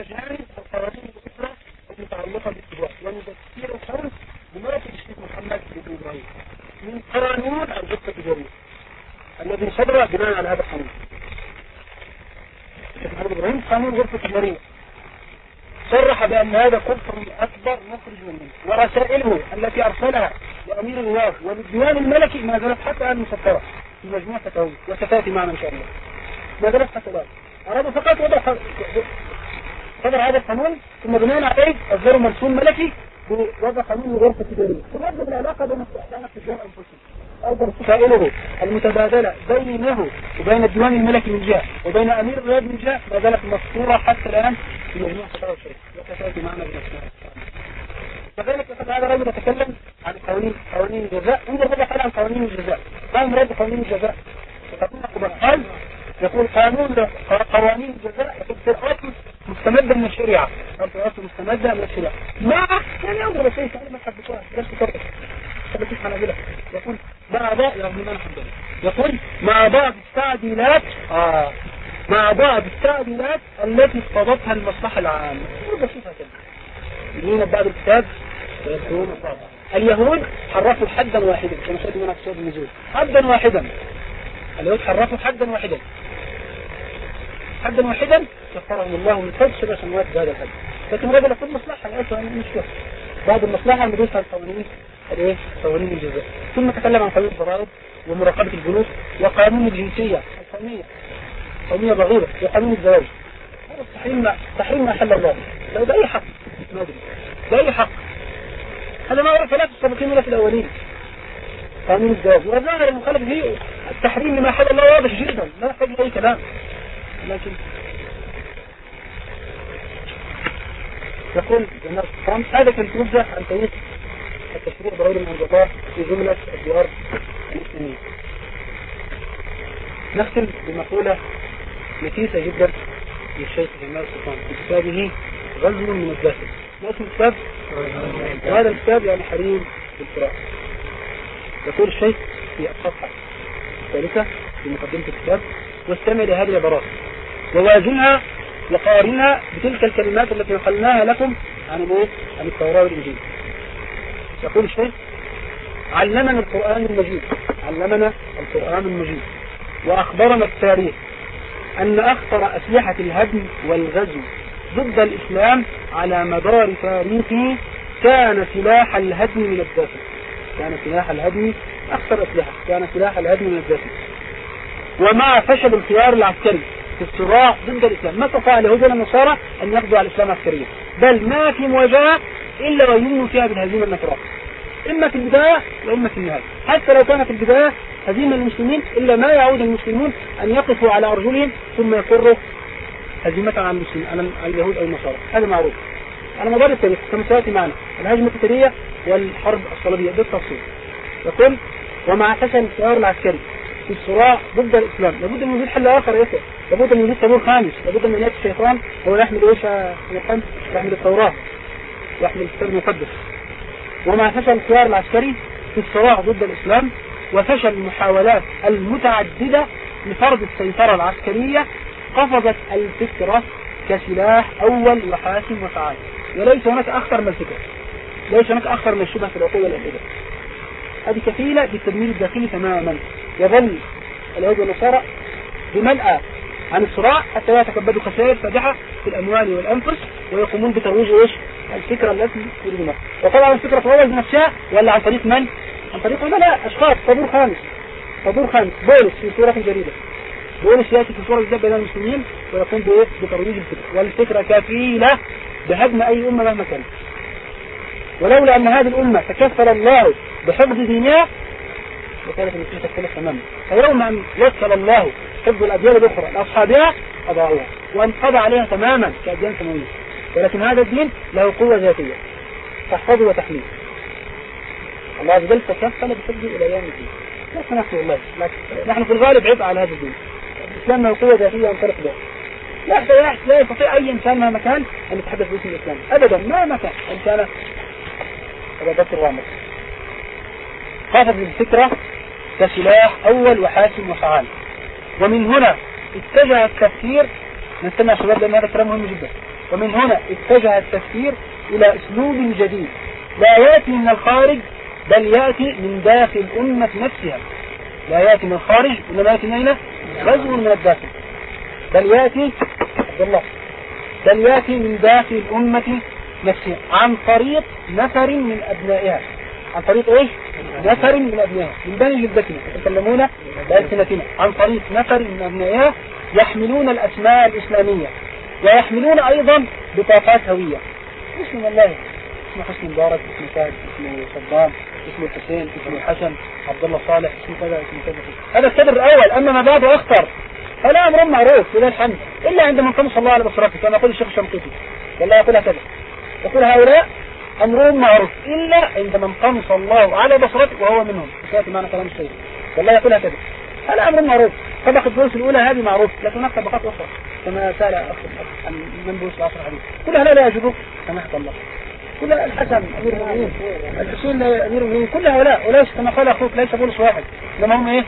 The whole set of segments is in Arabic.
القوانين الأخرى المتعلقة بالسواق ونذكر الخمس بما في الشيخ محمد إبراهيم. من قانون الغرفة التجارية الذي صدر بناء على هذا القانون. الشيخ محمد إبراهيم قانون الغرفة التجارية صرح بأن هذا كفر أكبر نخرج منه. ورسائله التي أرسلها لأمير الولاة وللديوان الملكي ما زالت حتى الآن مسطرة في مجموعة وستأتي معنا إن شاء الله. ما زالت حتى الآن. أرادوا فقط وضع صدر هذا القانون ثم بناء عليه أصدروا مرسوم ملكي بوضع قانون الغرفة التجارية تنظم العلاقة بين السلطنة التجار أنفسهم أيضا رسائله المتبادلة بينه وبين الديوان الملكي من جهة وبين أمير الرياض من جهة ما زالت مسطورة حتى الآن في مجموعة فتاوى الشيخ وكتابة معنا بنفسها كذلك هذا الرجل يتكلم عن قوانين قوانين الجزاء. ماذا قال عن قوانين الجزاء. ما مراد قوانين الجزاء؟ قال يقول قانون قوانين الجزاء. يقول في الأصل مستمدة من الشريعة. الأصل مستمدة من الشريعة. ما يعني أنظر شيء تعالى ما حدثوها درس كرة ثبتت حنابلة يقول مع بعض يا ابن الحمد يقول مع بعض التعديلات آه. مع بعض التعديلات التي اقتضتها المصلحة العامة. بسيطة كده يجينا بعد الكتاب ويذكرون اليهود حرفوا حدا واحدا. كما شاهد من في النزول حدا واحدا. اليهود حرفوا حدا واحدا. حدا واحدا كفرهم الله من فوق سبع سنوات بهذا الحد. لكن هذا لكل مصلحة الأسوأ مش كفر بعض المصلحة المدوسة على القوانين الايه قوانين الجزاء. ثم تكلم عن قانون الضرائب ومراقبة البنوك وقانون الجنسية. القومية قومية بغيرة وقانون الزواج. هذا تحريم تحريم ما حل الله. لو بأي حق. ما أدري. بأي حق. هذا ما عرف لا في السابقين ولا في الأولين. قانون الزواج. والظاهر المخالف فيه التحريم لما حل الله واضح جدا. لا يحتاج أي كلام. لكن يقول جناب السلام هذا كان يوجه عن طريق التشريع بغير الانقطاع في جملة الديار المسلمين. نختم بمقولة نفيسة جدا للشيخ جمال السلطان في كتابه غزو من الداخل. ما اسم الكتاب؟ وهذا الكتاب يعني حريم بالقراءة. يقول الشيخ في الصفحة الثالثة في مقدمة الكتاب واستمع لهذه العبارات. ووازنها وقارنها بتلك الكلمات التي نقلناها لكم عن الايه؟ عن التوراة والإنجيل. يقول الشيخ علمنا القرآن المجيد. علمنا القرآن المجيد. وأخبرنا التاريخ أن أخطر أسلحة الهدم والغزو ضد الإسلام على مدار تاريخه كان سلاح الهدم من الداخل كان سلاح الهدم أخطر أسلحة كان سلاح الهدم من الداخل ومع فشل الخيار العسكري في الصراع ضد الإسلام. ما استطاع اليهود ولا النصارى أن يقضوا على الإسلام عسكريا بل ما في مواجهة إلا وينموا فيها بالهزيمة النصراء إما في البداية وإما في النهاية. حتى لو كان في البداية هزيمة المسلمين إلا ما يعود المسلمون أن يقفوا على أرجلهم ثم يقروا هزيمة على المسلمين على اليهود أو النصارى. هذا معروف. على مدار التاريخ كما سيأتي معنا الهجمة التترية والحرب الصليبية بالتفصيل. يقول ومع فشل الخيار العسكري في الصراع ضد الإسلام. لابد من وجود حل آخر يا لابد من وجود طابور خامس. لابد من يأتي الشيطان. هو يحمل إيش يحمل التوراة. يحمل الكتاب المقدس. ومع فشل الخيار العسكري في الصراع ضد الإسلام وفشل المحاولات المتعددة لفرض السيطرة العسكرية قفزت الفكرة كسلاح أول وحاسم وفعال وليس هناك أخطر من الفكرة. ليس هناك أخطر من الشبه في العقول والأفئدة هذه كفيلة بالتدمير الداخلي تماما. يظل اليهود والنصارى بمنأى عن الصراع حتى لا يتكبدوا خسائر فادحة في الأموال والأنفس ويقومون بترويج إيش؟ الفكرة التي يريدونها. وطبعا الفكرة تروج بنفسها ولا عن طريق من؟ عن طريق لا أشخاص طابور خامس. طابور خامس. بولس في صورة جديدة. بولس يأتي في صورة جديدة بين المسلمين ويقوم بإيه؟ بترويج الفكرة. والفكرة كفيلة بهدم أي أمة مهما كانت. ولولا أن هذه الأمة تكفل الله بحفظ دينها وكانت المسلمة تختلف تماما. فيوم أن وكل الله حفظ الأديان الأخرى لأصحابها أضاعوها. وانقضى عليها تماما كأديان سماوية ولكن هذا الدين له قوة ذاتية تحفظه وتحميه. الله عز وجل تكفل بحفظه إلى يوم الدين. لكن نحن والله نحن في الغالب عبء على هذا الدين. الإسلام له قوة ذاتية ينطلق بها لا لا يستطيع أي إنسان مهما كان أن يتحدث باسم الإسلام. أبدا مهما كان. إن كان أبا بكر رامز. قافت الفكرة كسلاح أول وحاسم وفعال. ومن هنا اتجه التفكير نستمع شباب لأن هذا كلام مهم جدا. ومن هنا اتجه التفسير إلى أسلوب جديد. لا يأتي من الخارج بل يأتي من داخل الأمة نفسها. لا يأتي من الخارج إنما يأتي من أين؟ غزو من الداخل. بل يأتي عبد الله بل يأتي من داخل الأمة نفسها عن طريق نفر من أبنائها. عن طريق إيش؟ نفر من أبنائها من بني جدتنا يتكلمون بألسنتنا. عن طريق نفر من أبنائها يحملون الأسماء الإسلامية ويحملون أيضا بطاقات هوية. اسم الله اسمه حسن مبارك اسمه سعد اسمه صدام اسمه الحسين اسمه الحسن عبد الله صالح اسمه كذا اسمه كذا. هذا الكبر الأول أما ما بعده أخطر. فلا أمر معروف لله الحمد. إلا عندما صلى الله على بصرته كما يقول الشيخ الشنقيطي والله يقول هكذا يقول هؤلاء أمرهم معروف. إلا عندما انقمص الله على بصرته وهو منهم. سيأتي معنا كلام السيد والله يقول هكذا. هذا أمر معروف. طبقة الدروس الأولى هذه معروف لكن هناك طبقات أخرى. كما سأل أخ عن من بوس العصر الحديث. كل هؤلاء لا يجبوا سماحة الله. كل الحسن أمير المؤمنين. الحسين أمير المؤمنين. كل هؤلاء وليس كما قال أخوك ليس بولس واحد. إنما هم إيه؟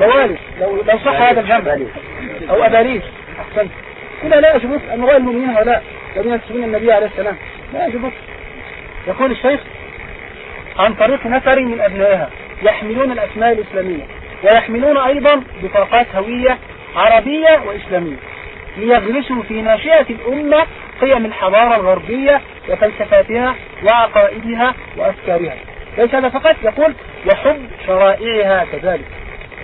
بوالس لو لو صح هذا الجمع. أو أباليس أحسنت. كل لا يجبوك أمراء المؤمنين هؤلاء. الذين يتسبون النبي عليه السلام. لا يجبوك يقول الشيخ عن طريق نفر من أبنائها يحملون الأسماء الإسلامية ويحملون أيضا بطاقات هوية عربية وإسلامية ليغرسوا في ناشئة الأمة قيم الحضارة الغربية وفلسفاتها وعقائدها وأفكارها. ليس هذا فقط يقول وحب شرائعها كذلك.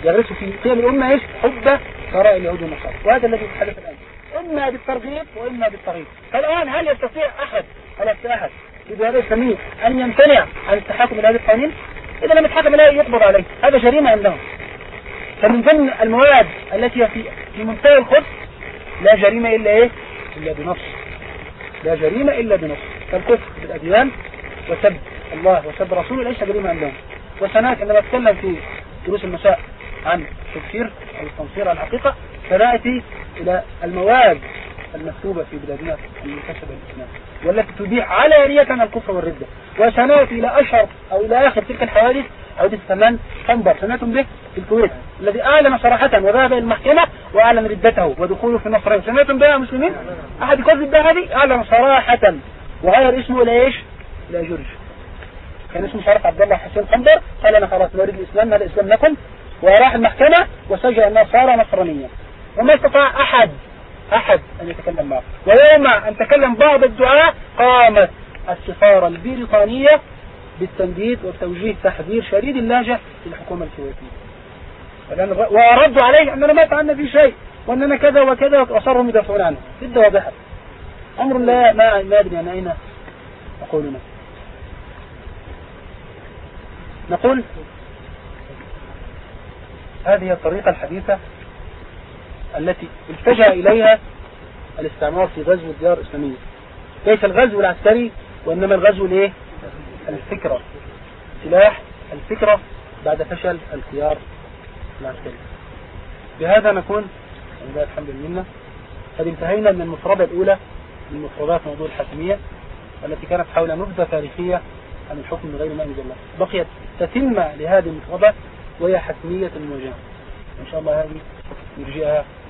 يغرسوا في قيم الأمة إيش؟ حب شرائع اليهود والنصارى. وهذا الذي يتحدث الآن. إما بالترغيب وإما بالترغيب فالآن هل يستطيع أحد؟ هل يستطيع أحد في هذا السميع أن يمتنع عن التحاكم إلى هذه القوانين إذا لم يتحاكم إليه يقبض عليه. هذا جريمة عندهم. فمن ضمن المواد التي في في منتهى الخبث لا جريمة إلا إيه؟ إلا بنص. لا جريمة إلا بنص. فالكفر بالأديان وسب الله وسب رسوله ليس جريمة عندهم. وسنات عندما أتكلم في دروس المساء عن تفسير التنصير عن الحقيقة فنأتي إلى المواد المكتوبة في بلادنا المنتسبة للإسلام. والتي تبيح علانية الكفر والردة وسنأتي إلى أشهر أو إلى آخر تلك الحوادث حوادث ثمان خنبر سمعتم به؟ في الكويت. الذي أعلن صراحة وذهب إلى المحكمة وأعلن ردته ودخوله في النصرين سمعتم بها مسلمين؟ أحد يكذب بها هذه؟ أعلن صراحة. وغير اسمه إلى إيش؟ إلى جورج. كان اسمه شرف عبد الله حسين خنبر. قال أنا خلاص نريد الإسلام هذا الإسلام لكم؟ وراح المحكمة وسجل صار نصرانيا. وما استطاع أحد أحد أن يتكلم معه. ويوم أن تكلم بعض الدعاء قامت السفارة البريطانية بالتنديد وتوجيه تحذير شديد اللهجة للحكومة الكويتية. وردوا عليه أننا ما فعلنا في شيء وأننا كذا وكذا وصاروا يدافعون عنه جد واضحة أمر لا ما ما أدري أنا أين أقولنا نقول هذه الطريقة الحديثة. التي التجأ إليها الاستعمار في غزو الديار الإسلامية. ليس الغزو العسكري وإنما الغزو ليه الفكرة. سلاح الفكرة بعد فشل الخيار العسكري. بهذا نكون لله الحمد لله قد انتهينا من المفردة الأولى من مفردات موضوع الحاكمية التي كانت حول نبذة تاريخية عن الحكم من غير ما أنزل الله. بقيت تتمة لهذه المفردة وهي حتمية المواجهة. إن شاء الله هذه نرجئها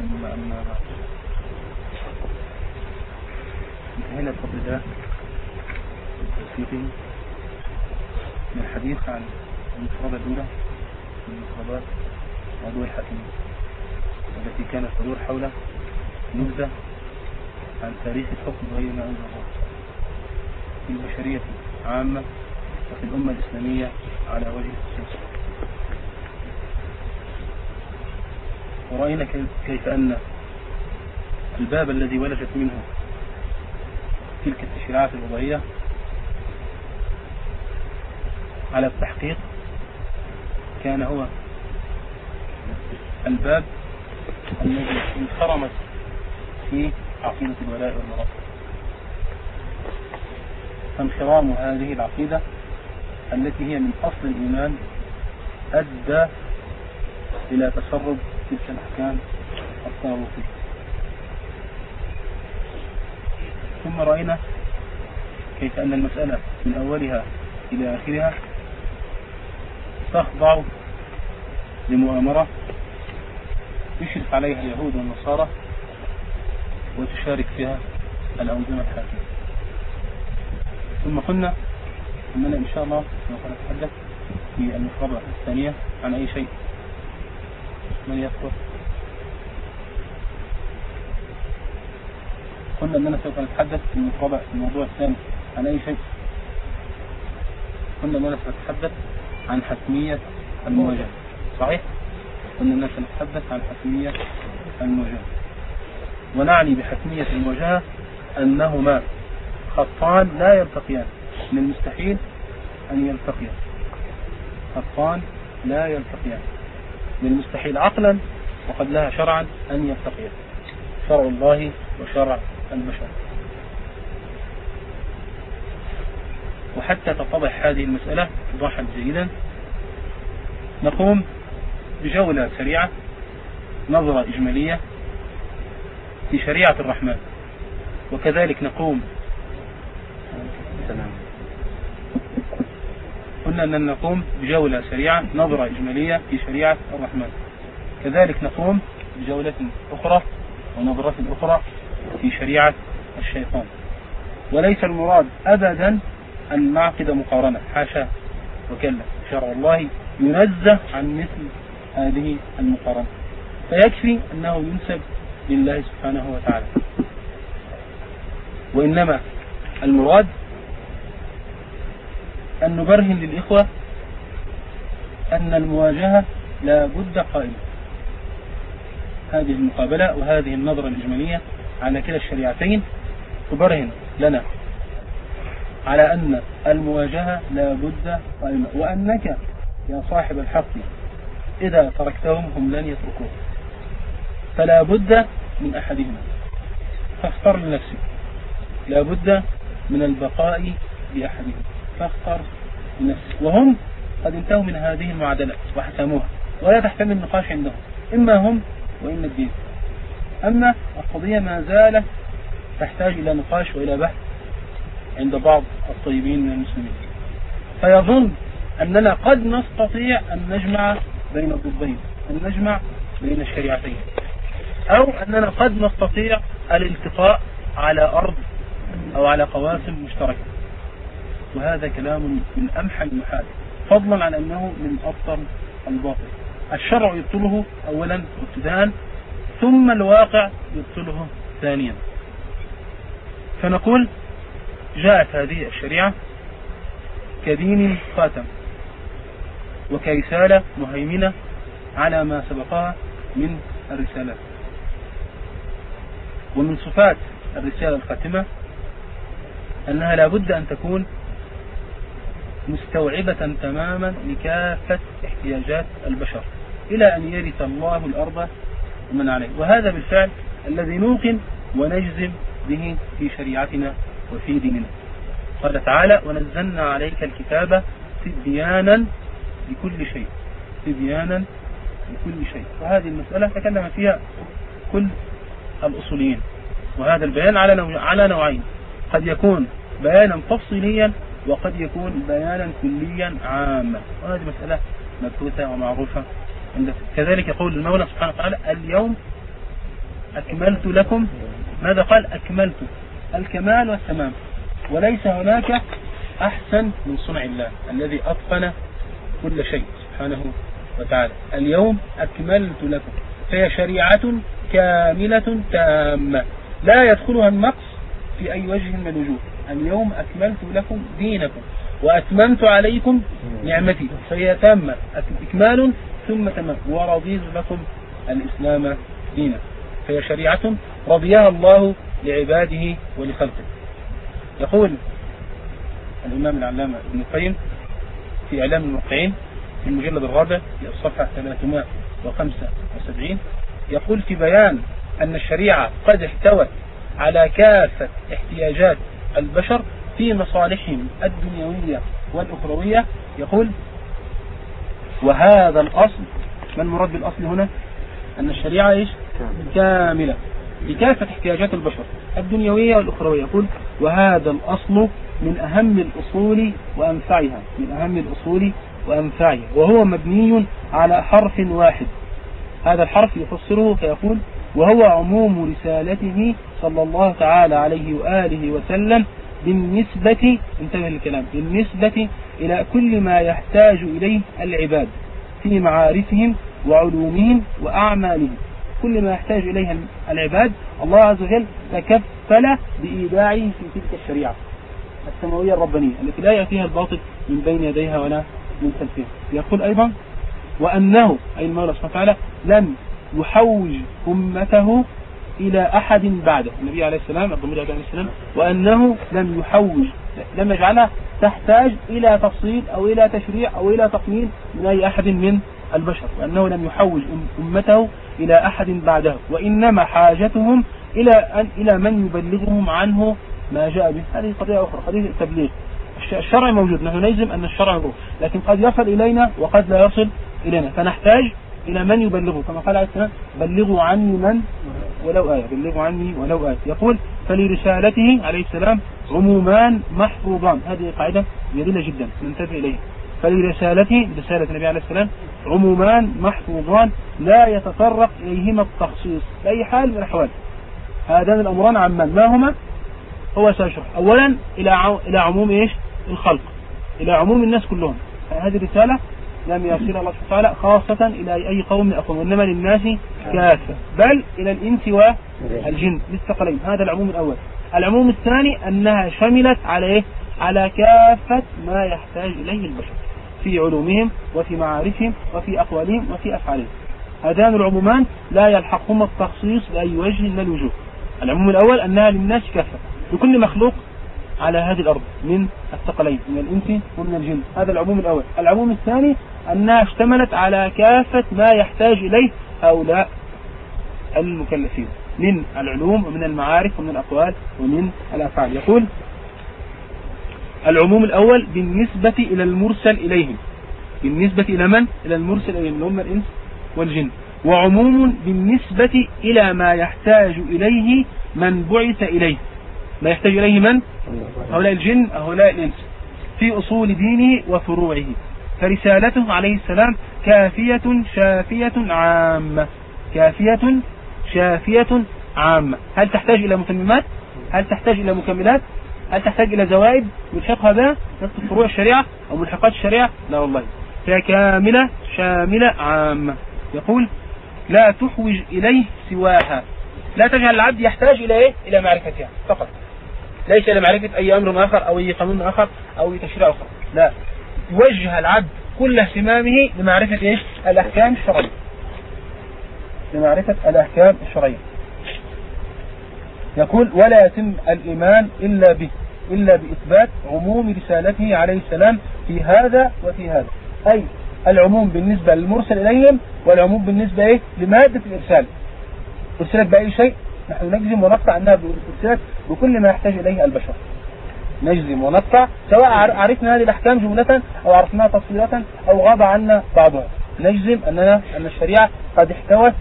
بعد انتهينا بفضل الله من الحديث عن المفردة الأولى من مفردات موضوع الحكيم التي كانت تدور حول نبذة عن تاريخ الحكم غير ما أنزل الله في البشرية عامة وفي الأمة الإسلامية على وجه الخصوص ورأينا كيف أن الباب الذي ولدت منه تلك التشريعات الوضعية على التحقيق كان هو الباب الذي انخرمت فيه عقيدة الولاء والبراء فانخرام هذه العقيدة التي هي من أصل الإيمان أدى إلى تسرب تلك الأحكام الطاغوتية ثم رأينا كيف أن المسألة من أولها إلى آخرها تخضع لمؤامرة يشرف عليها اليهود والنصارى وتشارك فيها الأنظمة الحاكمة ثم قلنا أننا إن شاء الله سوف نتحدث في المحاضرة الثانية عن أي شيء. من يذكر قلنا أننا سوف نتحدث في في الموضوع الثاني عن أي شيء؟ قلنا أننا سنتحدث عن حتمية المواجهة صحيح؟ قلنا أننا سنتحدث عن حتمية المواجهة ونعني بحتمية المواجهة أنهما خطان لا يلتقيان. من المستحيل أن يلتقيا. خطان لا يلتقيان من المستحيل عقلا وقد لها شرعا أن يلتقيا شرع الله وشرع البشر. وحتى تتضح هذه المسألة ضحا جيدا. نقوم بجولة سريعة نظرة إجمالية في شريعة الرحمن. وكذلك نقوم قلنا أن نقوم بجولة سريعة نظرة إجمالية في شريعة الرحمن. كذلك نقوم بجولة أخرى ونظرة أخرى في شريعة الشيطان. وليس المراد أبدا أن نعقد مقارنة. حاشا وكلا. شرع الله ينزه عن مثل هذه المقارنة. فيكفي أنه ينسب لله سبحانه وتعالى. وإنما المراد أن نبرهن للإخوة أن المواجهة لا بد قائمة. هذه المقابلة وهذه النظرة الإجمالية على كلا الشريعتين تبرهن لنا على أن المواجهة لا بد قائمة. وأنك يا صاحب الحق إذا تركتهم هم لن يتركوك. فلا بد من أحدهما. فاختر لنفسك. لا بد من البقاء بأحدهما. فاختر لنفسك وهم قد انتهوا من هذه المعادلة وحسموها ولا تحتمل النقاش عندهم. إما هم وإما الدين. أما القضية ما زالت تحتاج إلى نقاش وإلى بحث عند بعض الطيبين من المسلمين. فيظن أننا قد نستطيع أن نجمع بين الضدين أن نجمع بين الشريعتين. أو أننا قد نستطيع الالتقاء على أرض أو على قواسم مشتركة. وهذا كلام من أمحى المحال. فضلا عن أنه من أبطل الباطل. الشرع يبطله أولا ابتداء ثم الواقع يبطله ثانيا. فنقول جاءت هذه الشريعة كدين خاتم وكرسالة مهيمنة على ما سبقها من الرسالات. ومن صفات الرسالة الخاتمة أنها لابد أن تكون مستوعبة تماما لكافة احتياجات البشر إلى أن يرث الله الأرض ومن عليه. وهذا بالفعل الذي نوقن ونجزم به في شريعتنا وفي ديننا. قال تعالى ونزلنا عليك الكتاب تبيانا لكل شيء تبيانا لكل شيء. وهذه المسألة تكلم فيها كل الأصوليين. وهذا البيان على على نوعين. قد يكون بيانا تفصيليا وقد يكون بيانا كليا عاما. وهذه مسألة مبثوثة ومعروفة كذلك يقول المولى سبحانه وتعالى اليوم أكملت لكم ماذا قال؟ أكملت. الكمال والتمام. وليس هناك أحسن من صنع الله الذي أتقن كل شيء سبحانه وتعالى. اليوم أكملت لكم. فهي شريعة كاملة تامة. لا يدخلها النقص في أي وجه من الوجوه. اليوم أكملت لكم دينكم وأتممت عليكم نعمتي. فهي تامة. إكمال ثم تمام. ورضيت لكم الإسلام دينا. فهي شريعة رضيها الله لعباده ولخلقه. يقول الإمام العلامة ابن القيم في إعلام الموقعين في المجلد الرابع في الصفحة 375 يقول في بيان أن الشريعة قد احتوت على كافة احتياجات البشر في مصالحهم الدنيوية والأخروية. يقول وهذا الأصل. ما المراد بالأصل هنا؟ أن الشريعة إيش؟ كاملة. لكافة احتياجات البشر الدنيوية والأخروية. يقول وهذا الأصل من أهم الأصول وأنفعها من أهم الأصول وأنفعها وهو مبني على حرف واحد. هذا الحرف يفسره فيقول وهو عموم رسالته صلى الله تعالى عليه وآله وسلم بالنسبة انتبه الكلام بالنسبة إلى كل ما يحتاج إليه العباد في معارفهم وعلومهم وأعمالهم. كل ما يحتاج إليه العباد الله عز وجل تكفل بإيداعه في تلك الشريعة السماوية الربانية التي لا يأتيها الباطل من بين يديها ولا من خلفها. يقول أيضا وأنه أي المولى سبحانه وتعالى لم يحوج أمته إلى أحد بعده. النبي عليه السلام الضمير عليه السلام وأنه لم يحوج لم يجعلها تحتاج إلى تفصيل أو إلى تشريع أو إلى تقنين من أي أحد من البشر وأنه لم يحوج أمته إلى أحد بعده. وإنما حاجتهم إلى أن إلى من يبلغهم عنه ما جاء به. هذه قضية أخرى قضية التبليغ. الشرع موجود نحن نجزم أن الشرع موجود لكن قد يصل إلينا وقد لا يصل إلينا. فنحتاج إلى من يبلغه؟ كما قال عليه السلام بلغوا عني من؟ ولو آية بلغوا عني ولو آية. يقول فلرسالته عليه السلام عمومان محفوظان. هذه قاعدة جميلة جدا ننتبه إليها. فلرسالته رسالة النبي عليه السلام عمومان محفوظان لا يتطرق إليهما التخصيص. بأي حال من الأحوال هذان الأمران عمان. ما هما؟ هو سيشرح. أولا إلى إلى عموم إيش؟ الخلق إلى عموم الناس كلهم. هذه الرسالة لم يرسل الله سبحانه وتعالى خاصة إلى أي قوم أقوم وإنما للناس كافة بل إلى الإنس والجن. للثقلين. هذا العموم الأول. العموم الثاني أنها شملت على إيه؟ على كافة ما يحتاج إليه البشر في علومهم وفي معارفهم وفي أقوالهم وفي أفعالهم. هذان العمومان لا يلحقهما التخصيص بأي وجه من الوجوه. العموم الأول أنها للناس كافة. لكل مخلوق على هذه الأرض من الثقلين من الإنس ومن الجن. هذا العموم الأول. العموم الثاني أنها اشتملت على كافة ما يحتاج إليه هؤلاء المكلفين من العلوم ومن المعارف ومن الأقوال ومن الأفعال. يقول العموم الأول بالنسبة إلى المرسل إليهم. بالنسبة إلى من؟ إلى المرسل إليهم اللي هم الإنس والجن. وعموم بالنسبة إلى ما يحتاج إليه من بعث إليه. ما يحتاج إليه من؟ هؤلاء الجن هؤلاء الإنس في أصول دينه وفروعه. فرسالته عليه السلام كافية شافية عامة. كافية شافية عامة. هل تحتاج إلى متممات هل تحتاج إلى مكملات؟ هل تحتاج إلى زوائد ملحقها بها نفس فروع الشريعة أو ملحقات الشريعة؟ لا والله. فهي كاملة شاملة عامة. يقول لا تحوج إليه سواها. لا تجعل العبد يحتاج إلى إيه؟ إلى معرفتها. فقط. ليس لمعرفة أي أمر آخر أو أي قانون آخر أو أي تشريع آخر. لا. يوجه العبد كل اهتمامه لمعرفة إيش؟ الأحكام الشرعية. لمعرفة الأحكام الشرعية. يقول ولا يتم الإيمان إلا به إلا بإثبات عموم رسالته عليه السلام في هذا وفي هذا. أي العموم بالنسبة للمرسل إليهم والعموم بالنسبة إيه؟ لمادة الإرسال. أرسلت بأي شيء؟ نحن نجزم ونقطع أنها أرسلت بكل ما يحتاج إليه البشر. نجزم ونقطع سواء عرفنا هذه الأحكام جملة أو عرفناها تفصيلة أو غاب عنا بعضها. نجزم أننا أن الشريعة قد احتوت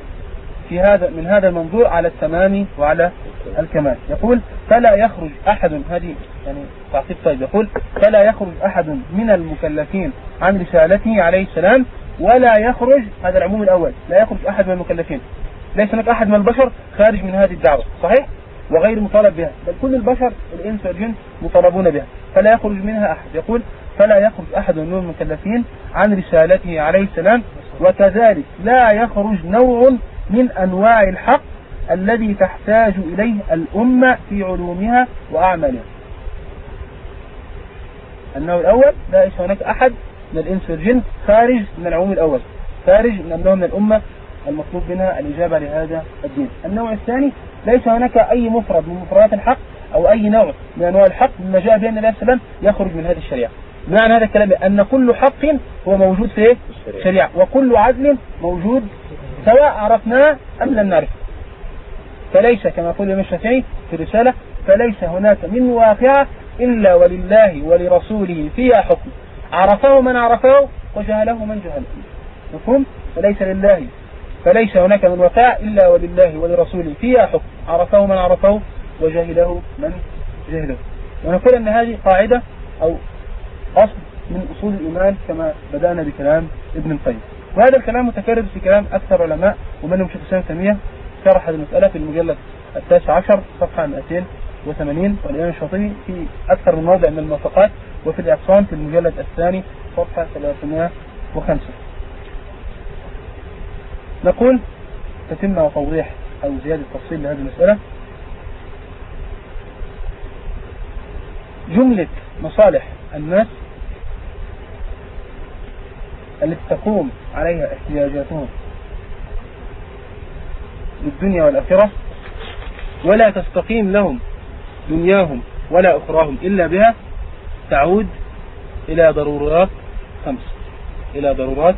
في هذا من هذا المنظور على التمام وعلى الكمال. يقول فلا يخرج أحد هذه يعني تعقيب طيب. يقول فلا يخرج أحد من المكلفين عن رسالته عليه السلام ولا يخرج هذا العموم الأول. لا يخرج أحد من المكلفين. ليس هناك أحد من البشر خارج من هذه الدعوة. صحيح؟ وغير مطالب بها. بل كل البشر الإنس والجن مطالبون بها. فلا يخرج منها أحد. يقول فلا يخرج أحد من المكلفين عن رسالته عليه السلام. وكذلك لا يخرج نوع من أنواع الحق الذي تحتاج إليه الأمة في علومها وأعمالها. أنه الأول ليس هناك أحد من الإنس والجن خارج من العموم الأول خارج من أنه من الأمة المطلوب منها الإجابة لهذا الدين. النوع الثاني ليس هناك أي مفرد من مفردات الحق أو أي نوع من أنواع الحق مما جاء به النبي عليه السلام يخرج من هذه الشريعة. معنى هذا الكلام أن كل حق هو موجود في الشريعة. وكل عدل موجود سواء عرفناه أم لم نعرفه فليس كما يقول الإمام الشافعي في الرسالة فليس هناك من واقعة إلا ولله ولرسوله فيها حكم. عرفه من عرفه وجهله من جهله. مفهوم؟ فليس لله فليس هناك من واقع إلا ولله ولرسوله. فيها حكم. عرفه من عرفه وجهله من جهله ونقول أن هذه قاعدة أو أصل من أصول الإيمان كما بدأنا بكلام ابن القيم. وهذا الكلام متكرر في كلام أكثر علماء ومنهم شيخ الإسلام تيمية شرح هذه المسألة في المجلد التاسع عشر صفحة 280 والإمام الشاطبي في أكثر من موضع من الموافقات وفي الإعصام في المجلد الثاني صفحة 305 نقول تتم وتوضيح أو زيادة تفصيل لهذه المسألة. جملة مصالح الناس التي تقوم عليها احتياجاتهم للدنيا والآخرة ولا تستقيم لهم دنياهم ولا أخراهم إلا بها تعود إلى ضرورات خمس إلى ضرورات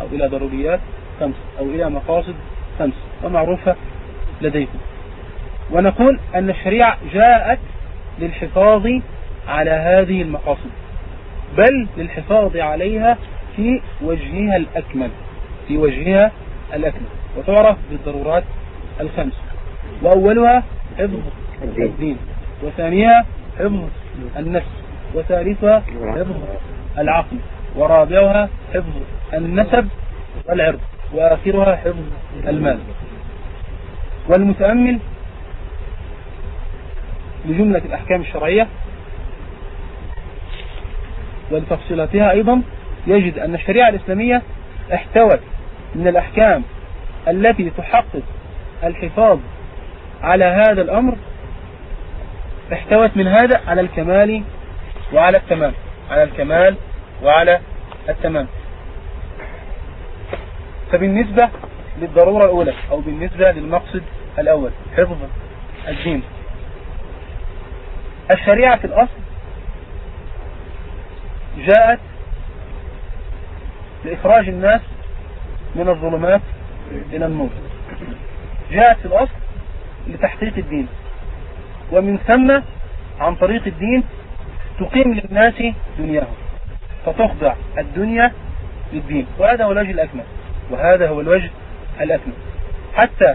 أو إلى ضروريات خمس أو إلى مقاصد خمس ومعروفة لديكم. ونقول أن الشريعة جاءت للحفاظ على هذه المقاصد بل للحفاظ عليها في وجهها الأكمل في وجهها الأكمل. وتعرف بالضرورات الخمس. وأولها حفظ الدين وثانيها حفظ النفس وثالثها حفظ العقل ورابعها حفظ النسب والعرض. وآخرها حفظ المال والمتأمل لجملة الأحكام الشرعية ولتفصيلاتها أيضا يجد أن الشريعة الإسلامية احتوت من الأحكام التي تحقق الحفاظ على هذا الأمر احتوت من هذا على الكمال وعلى التمام على الكمال وعلى التمام. فبالنسبة للضرورة الأولى أو بالنسبة للمقصد الأول حفظ الدين. الشريعة في الأصل جاءت لإخراج الناس من الظلمات إلى النور جاءت في الأصل لتحقيق الدين. ومن ثم عن طريق الدين تقيم للناس دنياهم فتخضع الدنيا للدين. وهذا هو الوجه الأكمل. وهذا هو الوجه الأكمل. حتى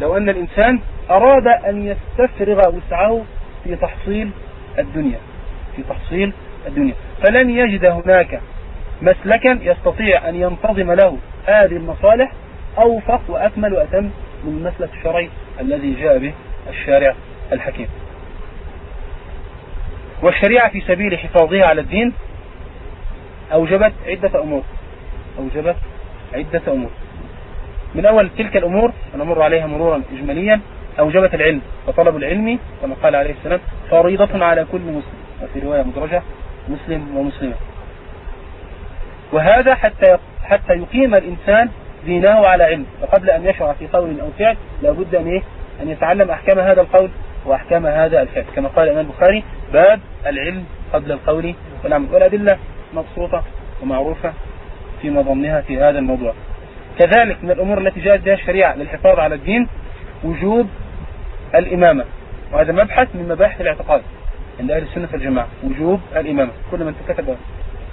لو أن الإنسان أراد أن يستفرغ وسعه في تحصيل الدنيا في تحصيل الدنيا. فلن يجد هناك مسلكا يستطيع أن ينتظم له هذه المصالح أوفق وأكمل وأتم من المسلك الشرعي الذي جاء به الشارع الحكيم. والشريعة في سبيل حفاظها على الدين أوجبت عدة أمور. أوجبت عدة أمور. من أول تلك الأمور ونمر عليها مرورا إجماليا أوجبت العلم وطلب العلم كما قال عليه السلام فريضة على كل مسلم. وفي رواية مدرجة مسلم ومسلمة. وهذا حتى حتى يقيم الإنسان دينه على علم. وقبل أن يشرع في قول أو فعل لابد أن إيه أن يتعلم أحكام هذا القول وأحكام هذا الفعل. كما قال الإمام البخاري باب العلم قبل القول والعمل. والأدلة مبسوطة ومعروفة. في مضمنها في هذا الموضوع. كذلك من الأمور التي جاءت بها الشريعة للحفاظ على الدين وجوب الإمامة. وهذا مبحث من مباحث الاعتقاد عند أهل السنة والجماعة وجوب الإمامة. كل من تكتب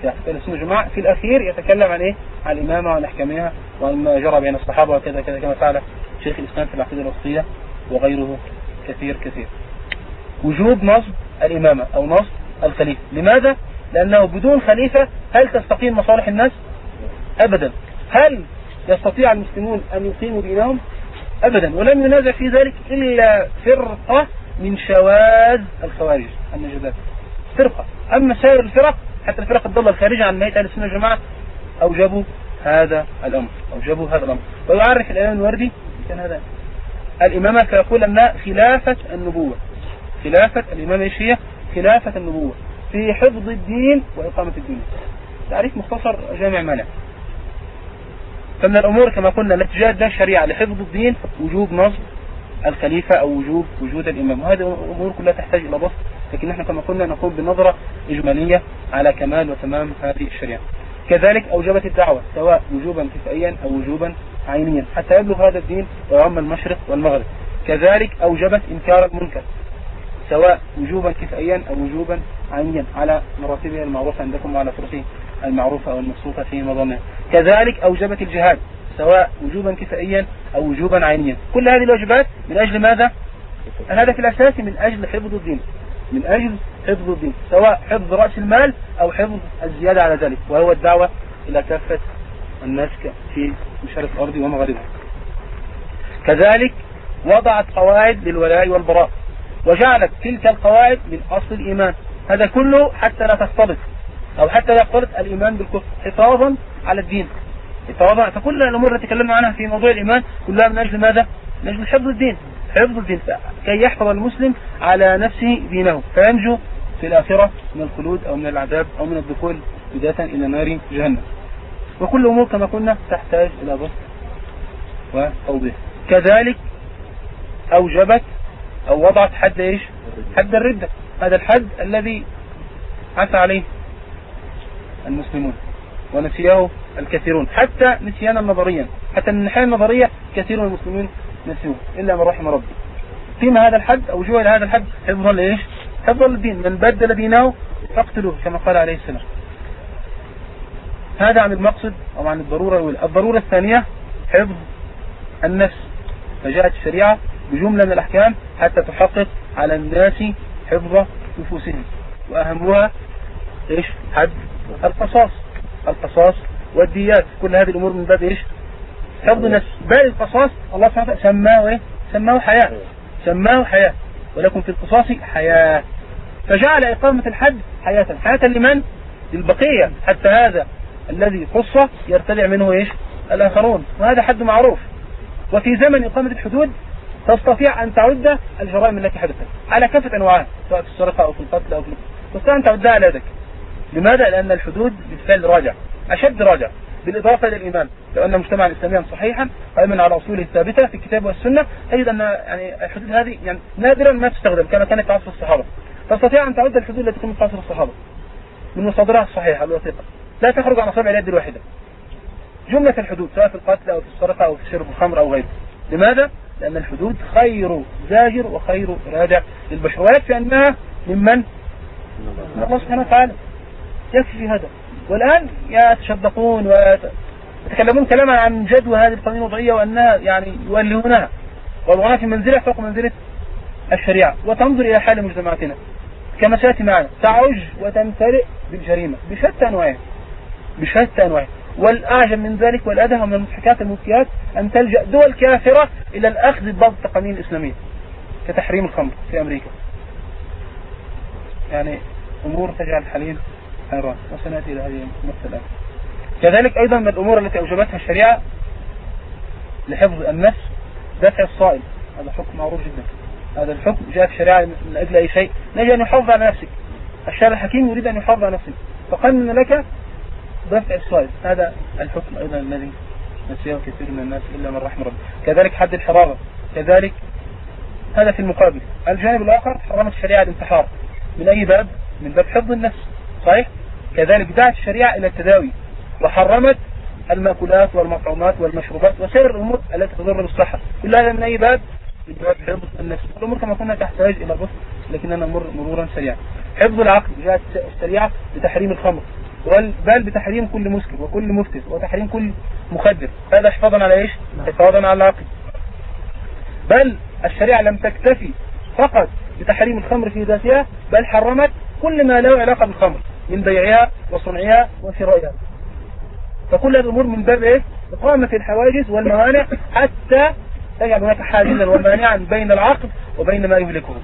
في أهل السنة والجماعة في الأخير يتكلم عن إيه؟ عن الإمامة وعن أحكامها وما جرى بين الصحابة وكذا كذا كما فعل شيخ الإسلام في العقيدة الوسطية وغيره كثير كثير. وجوب نصب الإمامة أو نصب الخليفة. لماذا؟ لأنه بدون خليفة هل تستقيم مصالح الناس؟ أبدا. هل يستطيع المسلمون أن يقيموا دينهم؟ أبدا. ولم ينازع في ذلك إلا فرقة من شواذ الخوارج النجدات. فرقة. أما سائر الفرق حتى الفرق الضالة الخارجة عن ميت أهل السنة والجماعة أوجبوا هذا الأمر. أوجبوا هذا الأمر. ويعرف الإمام الوردي كان هذا. الإمامة فيقول أنها خلافة النبوة. خلافة الإمامة هي؟ خلافة النبوة في حفظ الدين وإقامة الدنيا تعريف مختصر جامع مانع فمن الأمور كما قلنا التي جاءت بها الشريعة لحفظ الدين وجوب نصب الخليفة أو وجوب وجود الإمام. وهذه الأمور كلها تحتاج إلى بسط لكن نحن كما قلنا نقوم بنظرة إجمالية على كمال وتمام هذه الشريعة. كذلك أوجبت الدعوة سواء وجوبا كفائيا أو وجوبا عينيا حتى يبلغ هذا الدين ويعم المشرق والمغرب. كذلك أوجبت إنكار المنكر سواء وجوبا كفائيا أو وجوبا عينيا على مراتبه المعروفة عندكم وعلى فرقه المعروفة أو المبسوطة في مضامها كذلك أوجبت الجهاد سواء وجوبا كفائيا أو وجوبا عينيا. كل هذه الواجبات من أجل ماذا؟ الهدف الأساسي من أجل حفظ الدين. من أجل حفظ الدين سواء حفظ رأس المال أو حفظ الزيادة على ذلك. وهو الدعوة إلى كافة الناس في مشارك الأرض ومغاربها. كذلك وضعت قواعد للولاء والبراء وجعلت تلك القواعد من أصل الإيمان. هذا كله حتى لا تختلط أو حتى يختلط الإيمان بالكفر حفاظا على الدين. حفاظا. فكل الأمور التي تكلمنا عنها في موضوع الإيمان كلها من أجل ماذا؟ من أجل حفظ الدين. حفظ الدين. كي يحفظ المسلم على نفسه دينه. فينجو في الآخرة من الخلود أو من العذاب أو من الدخول بداية إلى نار جهنم. وكل أمور كما قلنا تحتاج إلى بسط وتوضيح. كذلك أوجبت أو وضعت حد إيش؟ حد الردة. هذا الحد الذي عفى عليه المسلمون ونسيه الكثيرون حتى نسيانا نظريا حتى من الناحية النظرية كثير من المسلمين نسيوه إلا من رحم ربي. فيما هذا الحد أو جوه هذا الحد حفظا لإيش حفظا للدين من بدل دينه فاقتلوه كما قال عليه السلام. هذا عن المقصد أو عن الضرورة الأولى. الضرورة الثانية حفظ النفس. فجاءت الشريعة بجملة من الأحكام حتى تحقق على الناس حفظ نفوسهم. وأهمها إيش؟ حد القصاص القصاص والديات كل هذه الأمور من باب إيش؟ حفظ النفس. بل القصاص الله سبحانه وتعالى سماه إيه؟ سماه حياة. سماه حياة. ولكم في القصاص حياة. فجعل إقامة الحد حياة. حياة لمن؟ للبقية. حتى هذا الذي قصة يرتدع منه إيش؟ الآخرون. وهذا حد معروف. وفي زمن إقامة الحدود تستطيع أن تعد الجرائم التي حدثت. على كافة أنواعها سواء في السرقة أو في القتل أو في تستطيع أن تعدها على يدك. لماذا؟ لأن الحدود بالفعل راجع أشد راجع بالإضافة إلى الإيمان. لو أن مجتمعا إسلاميا صحيحا قائما على أصوله الثابتة في الكتاب والسنة تجد أن يعني الحدود هذه يعني نادرا ما تستخدم كما كانت في عصر الصحابة. تستطيع أن تعد الحدود التي كانت في عصر الصحابة من مصادرها الصحيحة الوثيقة. لا تخرج عن أصابع اليد الواحدة. جملة الحدود سواء في القتل أو في السرقة أو في شرب الخمر أو غيره. لماذا؟ لأن الحدود خير زاجر وخير رادع للبشر ويكفي أنها ممن؟ من الله سبحانه وتعالى. يكفي هذا. والآن يتشدقون ويتكلمون كلاما عن جدوى هذه القوانين الوضعية وأنها يعني يؤلهونها. ويضعونها في منزلة فوق منزلة الشريعة. وتنظر إلى حال مجتمعاتنا. كما سيأتي معنا. تعج وتمتلئ بالجريمة. بشتى أنواعها. بشتى أنواعها. والأعجب من ذلك والأدهى من المضحكات المبكيات أن تلجأ دول كافرة إلى الأخذ ببعض التقانين الإسلامية. كتحريم الخمر في أمريكا. يعني أمور تجعل الحليل حيران وسنأتي إلى هذه المسألة كذلك أيضا من الأمور التي أوجبتها الشريعة لحفظ النفس دفع الصائل هذا حكم معروف جدا. هذا الحكم جاء في الشريعة من أجل أي شيء. نجي أن يحافظ على نفسك. الشارع الحكيم يريد أن يحافظ على نفسك. فقنن لك دفع الصائد هذا الحكم أيضا الذي نسيه كثير من الناس إلا من رحم ربه. كذلك حد الحرارة. كذلك هذا في المقابل. الجانب الآخر حرمت الشريعة الانتحار. من أي باب؟ من باب حفظ النفس. صحيح؟ كذلك دعت الشريعة إلى التداوي وحرمت المأكولات والمطعومات والمشروبات وسائر الأمور التي تضر بالصحة. كل هذا من أي باب؟ من باب حفظ النفس. الأمور كما كنا تحتاج إلى بسط لكننا نمر مرورا سريعا. حفظ العقل جاءت الشريعة بتحريم الخمر بل بتحريم كل مسكر وكل مفتر وتحريم كل مخدر. هذا حفاظا على إيش؟ حفاظا على العقل. بل الشريعة لم تكتفي فقط بتحريم الخمر في ذاتها بل حرمت كل ما له علاقة بالخمر. من بيعها وصنعها وشرائها. فكل هذه الأمور من باب إيه إقامة الحواجز والموانع حتى تجعل هناك حاجزا ومانعا بين العقل وبين ما يهلكه.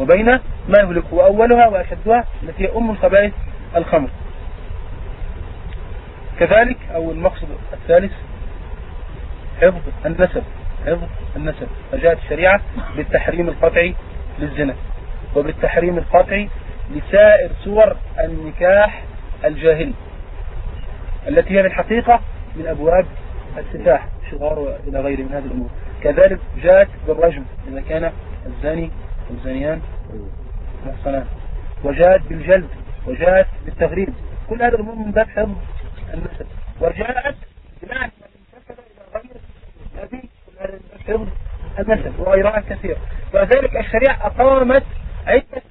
وبين ما يهلكه. وأولها وأشدها التي هي أم الخبائث الخمر. كذلك أو المقصد الثالث حفظ النسب حفظ النسب. فجاءت الشريعة بالتحريم القطعي للزنا. وبالتحريم القطعي لسائر صور النكاح الجاهلي. التي هي بالحقيقة من أبواب السفاح شغار وإلى غير من هذه الأمور. كذلك جاءت بالرجم إذا كان الزاني والزانيان. محصنان وجاءت بالجلد وجاءت بالتغريب. كل هذه الأمور من باب حفظ النسب وجاءت بمعنى حفظ النسب وغيرها كثير. وذلك الشريعة أقامت عدة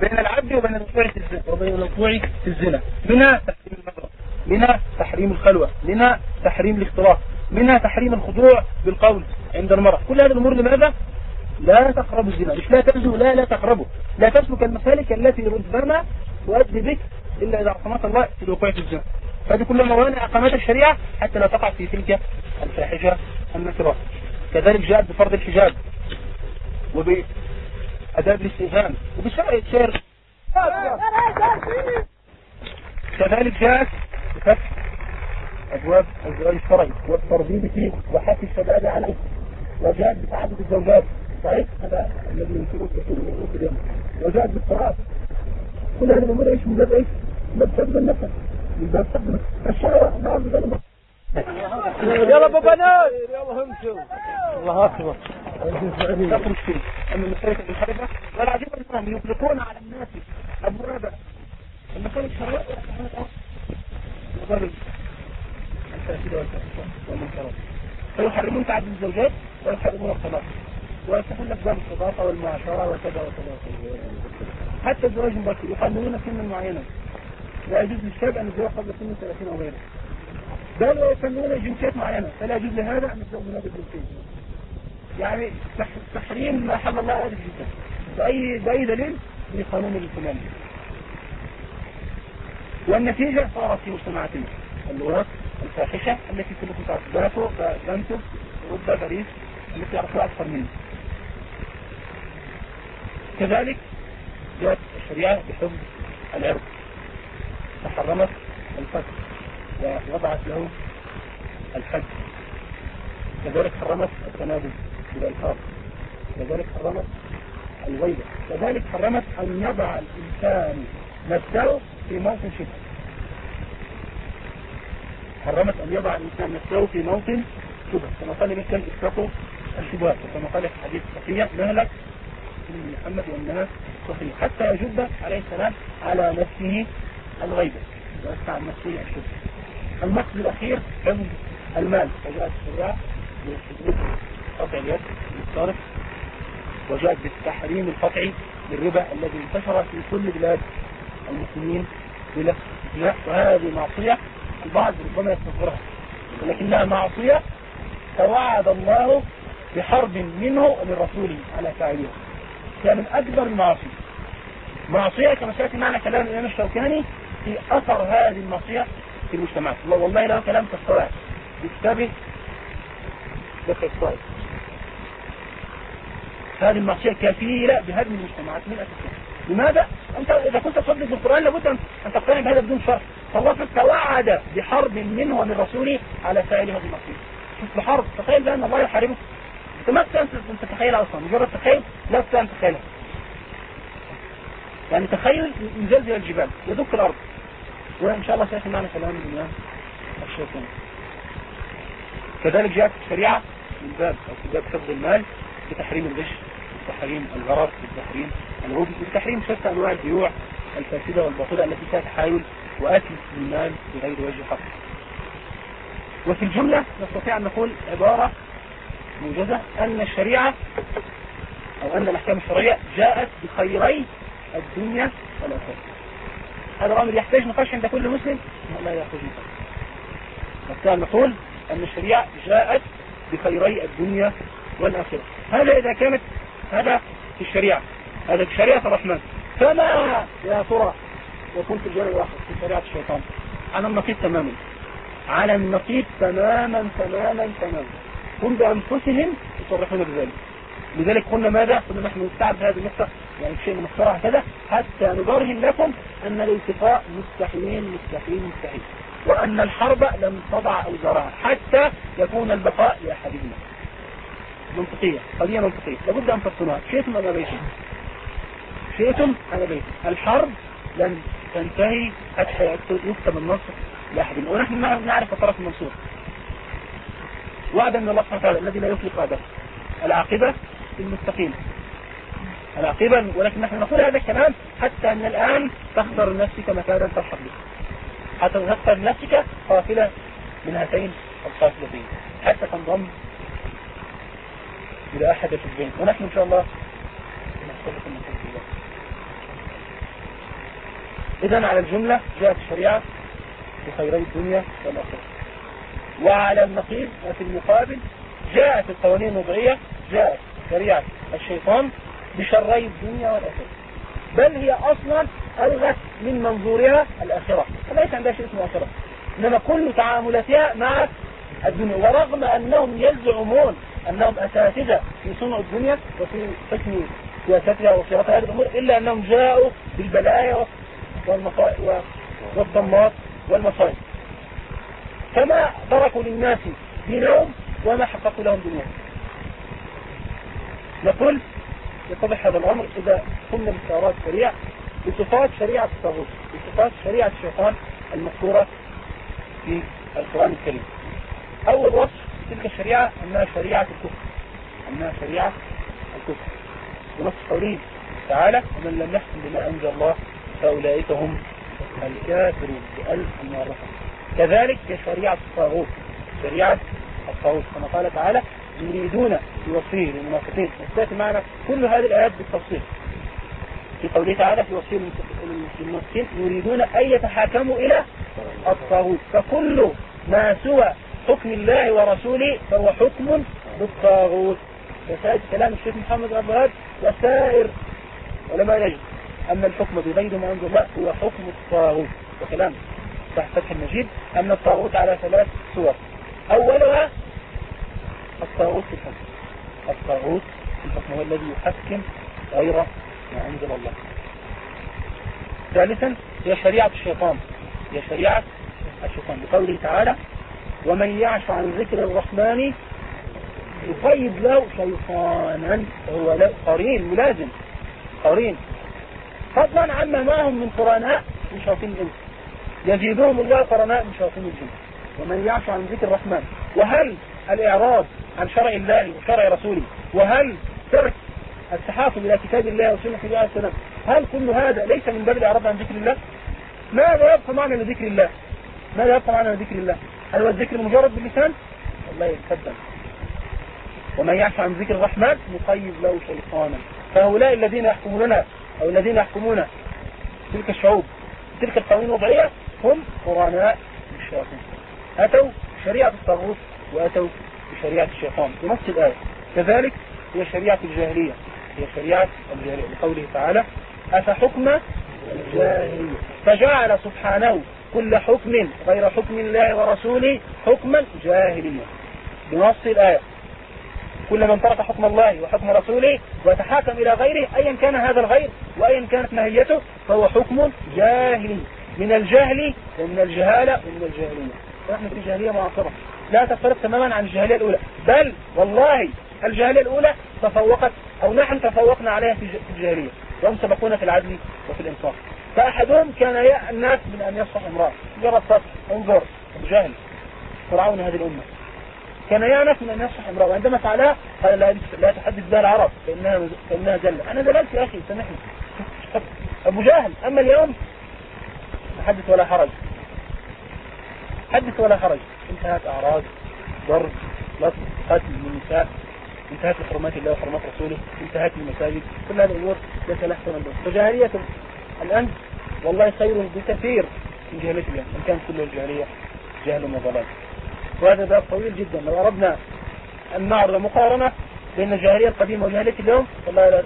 بين العبد وبين الوقوع في الزنا. وبين الوقوع في الزنا. منها تحريم النظر منها تحريم الخلوة. منها تحريم الاختلاط منها تحريم الخضوع بالقول عند المرأة. كل هذه الأمور لماذا؟ لا تقربوا الزنا. مش لا تنزوا لا لا تقربوا لا تسلك المسالك التي ربما تؤدي بك إلا إذا عصمت الله في الوقوع في الزنا. فهذه كلها موانع أقامتها الشريعة حتى لا تقع في تلك الفاحشة النكرة كذلك جاءت بفرض الحجاب. وبأداب الاستئذان. وبشرع الشير كذلك جاءت بفتح أبواب الزواج الشرعي والتربيب فيه وحث الشباب عليه. وجاءت بتعدد الزوجات. صحيح؟ هذا الذي ينشره الكثير وجاءت بالقراءة كل هذه الأمور إيش؟ من باب إيش؟ من باب حفظ النفس. من باب حفظ الشارع بعض يلا بابا يلا همشوا. الله أكبر. والعجيب أنهم يطلقون على الناس أبواب المسألة الشرعية مضر الفاسدة والفاسدة والمنكرات تعدد الزوجات ويحرمون الطلاق ويفتحون لك باب الصداقة والمعاشرة وكذا وكذا حتى الزواج المبكر يقللون سنا معينة لا يجوز للشاب أن يتزوج قبل سن 30 أو غيره بل ويسمون جنسيات معينة. فلا يجوز لهذا أن يتزوج من هذا الجنسين يعني تحريم ما حل الله هذه الجنسيات بأي, بأي دليل؟ بقانون الإسلام والنتيجة صارت في مجتمعاتنا اللغات الفاحشة التي كلكم تعرفوا بنتو أوروبا باريس التي يعرفوها أكثر مني. كذلك جاءت الشريعة بحفظ العرض. تحرمت الفتح ووضعت له الحد كذلك حرمت التنادل بالألفاظ كذلك حرمت الغيبة. كذلك حرمت أن يضع الإنسان نفسه في موطن شبه. حرمت أن يضع الإنسان نفسه في موطن شبه. كما قال مثل اتقوا الشبهات. وكما قال في حديث صفية مهلك من محمد والناس صحيح. حتى يجب عليه السلام على نفسه الغيبة. ويسعى عن نفسه الشبه. المقصد الأخير حفظ المال. فجاءت الشريعة بالحدود قطع اليد للصارف وجاءت بالتحريم القطعي للربا الذي انتشر في كل بلاد المسلمين بلا وهذه معصية البعض ربما يستصغرها ولكنها معصية توعد الله بحرب منه ومن رسوله على فاعلها هي من أكبر المعاصي. معصية كما سيأتي معنا كلام الإمام الشوكاني في أثر هذه المعصية في المجتمعات الله والله له كلام كالصلاة. بكتابه دفع الصائد هذه المعصية كثيرة بهدم المجتمعات من أساسها لماذا؟ أنت إذا كنت تصدق بالقرآن لابد أن تقتنع بهذا بدون شرط. فالله توعد بحرب منه ومن رسوله على فاعل هذه المعصية. شوف بحرب. تخيل بأن الله يحاربه. أنت ما أن تتخيلها أصلا. مجرد تخيل لا تستطيع أن تتخيلها يعني تخيل يزلزل الجبال يدك الأرض. وإن شاء الله سيأتي معنا كلام الإمام الشيطان. كذلك جاءت الشريعة من باب أو في باب حفظ المال بتحريم الغش. بتحريم الغرض بتحريم العوب بتحريم شتى أنواع البيوع الفاسدة والباطلة التي فيها تحايل وأكل المال بغير وجه حق. وفي الجملة نستطيع أن نقول عبارة موجزة أن الشريعة أو أن الأحكام الشرعية جاءت بخيري الدنيا والآخرة. هذا الأمر يحتاج نقاش عند كل مسلم لا يحتاج نقاش نستطيع نقول أن الشريعة جاءت بخيري الدنيا والآخرة. هذا إذا كانت هذا في الشريعة. هذا في شريعة الرحمن. فما يا ترى؟ يكون في الجانب الآخر في شريعة الشيطان. على النقيض تماما. على النقيض تماما تماما تماما. هم بأنفسهم يصرحون بذلك. لذلك قلنا ماذا؟ قلنا نحن نستعب هذه النقطة يعني شيء مخترع كذا حتى نبرهن لكم أن الالتقاء مستحيل مستحيل مستحيل. وأن الحرب لم تضع أوزارها حتى يكون البقاء لأحدهما منطقية قضية منطقية. لابد أن تفصلها ثم ما بيشيء شئتم أنا بيت. الحرب لن تنتهي حتى يكتب النصر لأحد. ونحن نعرف الطرف المنصور. وعدا من الله سبحانه وتعالى الذي لا يفلق وعده العاقبة للمتقين العاقبة ولكن نحن نقول هذا الكلام حتى أن الآن تختار لنفسك مكانا ترحب به. حتى تختار لنفسك قافلة من هاتين القافلتين. حتى تنضم إلى أحد الحزبين ونحن إن شاء الله نختلف من إذا على الجملة جاءت الشريعة بخيري الدنيا والآخرة. وعلى النقيض وفي المقابل جاءت القوانين الوضعية جاءت شريعة الشيطان بشري الدنيا والآخرة. بل هي أصلا ألغت من منظورها الآخرة. فليس عندها شيء اسمه آخرة. إنما كل تعاملاتها مع الدنيا. ورغم أنهم يزعمون أنهم أساتذة في صنع الدنيا وفي حكم سياستها وصياغتها هذه الأمور إلا أنهم جاءوا بالبلايا والضمات والمصائب فما تركوا للناس دينهم وما حققوا لهم دنياهم نقول يتضح هذا الأمر إذا قمنا باستعراض سريع بصفات شريعة الطاغوت بصفات شريعة الشيطان المذكورة في القرآن الكريم. أول وصف تلك الشريعة أنها شريعة الكفر. أنها شريعة الكفر. بنص قوله تعالى ومن لم يحكم بما أنزل الله فأولئك هم الكافرون. بألف المعرفة كذلك هي شريعة الطاغوت. شريعة الطاغوت. كما قال تعالى يريدون بوصيه للمنافقين. نستاتي معنا كل هذه الآيات بالتفصيل. في قوله تعالى في وصيه للمنافقين يريدون أن يتحاكموا إلى الطاغوت. فكل ما سوى حكم الله ورسوله فهو حكم بالطاغوت وسائد كلام الشيخ محمد عبد وسائر علماء نجد أن الحكم بغير ما أنزل الله هو حكم الطاغوت. وكلام صح فتح المجيد أن الطاغوت على ثلاث صور. أولها الطاغوت في الحكم. الطاغوت في الحكم هو الذي يحكم غير ما أنزل الله. ثالثا هي شريعة الشيطان. هي شريعة الشيطان. بقوله تعالى ومن يعش عن ذكر الرحمن يقيد له شيطانا هو له قرين ملازم قرين. فضلا عما معهم من قرناء من شياطين الإنس يزيدهم الله قرناء من شياطين الجن. ومن يعش عن ذكر الرحمن وهل الإعراض عن شرع الله وشرع رسوله وهل ترك التحافظ إلى كتاب الله وسنة الله عليه وسلم هل كل هذا ليس من باب الإعراض عن ذكر الله؟ ماذا يبقى معنى لذكر الله؟ ماذا يبقى معنى لذكر الله؟ هل هو الذكر مجرد باللسان؟ والله يتكذب ومن يعش عن ذكر الرحمن نقيض له شيطانا فهؤلاء الذين يحكموننا أو الذين يحكمون تلك الشعوب تلك القوانين الوضعية هم قرناء الشياطين أتوا بشريعة الطاغوت وأتوا بشريعة الشيطان. بنص الآية كذلك هي شريعة الجاهلية. هي شريعة الجاهلية. لقوله تعالى أفحكم الجاهلية؟ فجعل سبحانه كل حكم غير حكم الله ورسوله حكما جاهليا. بنص الآية. كل من ترك حكم الله وحكم رسوله وتحاكم إلى غيره أيا كان هذا الغير وأيا كانت ماهيته فهو حكم جاهلي. من الجهل ومن الجهالة ومن الجاهلية. نحن في جاهلية معاصرة. لا تختلف تماما عن الجاهلية الأولى. بل والله الجاهلية الأولى تفوقت أو نحن تفوقنا عليها في الجاهلية. وهم سبقونا في العدل وفي الإنصاف. فأحدهم كان يأ الناس من أن يصفح امرأة. جرى انظر. جاهل فرعون هذه الأمة. كان يعنف من أن يصفح امرأة. وعندما فعلها قال لا, تحدث بها العرب. فإنها, فإنها زلة أنا زللت يا أخي سامحني. أبو جاهل أما اليوم حدث ولا حرج. حدث ولا حرج. انتهت أعراض ضرب لطف قتل النساء. انتهت لحرمات الله وحرمات رسوله. انتهت المساجد. كل هذه الأمور ليس لها احتمال فجاهلية الآن والله خير بكثير من اليوم إن كانت كل الجاهلية جهل وضلال. وهذا باب طويل جدا. لو أردنا أن نعرض مقارنة بين الجاهلية القديمة والجاهلية اليوم والله لا,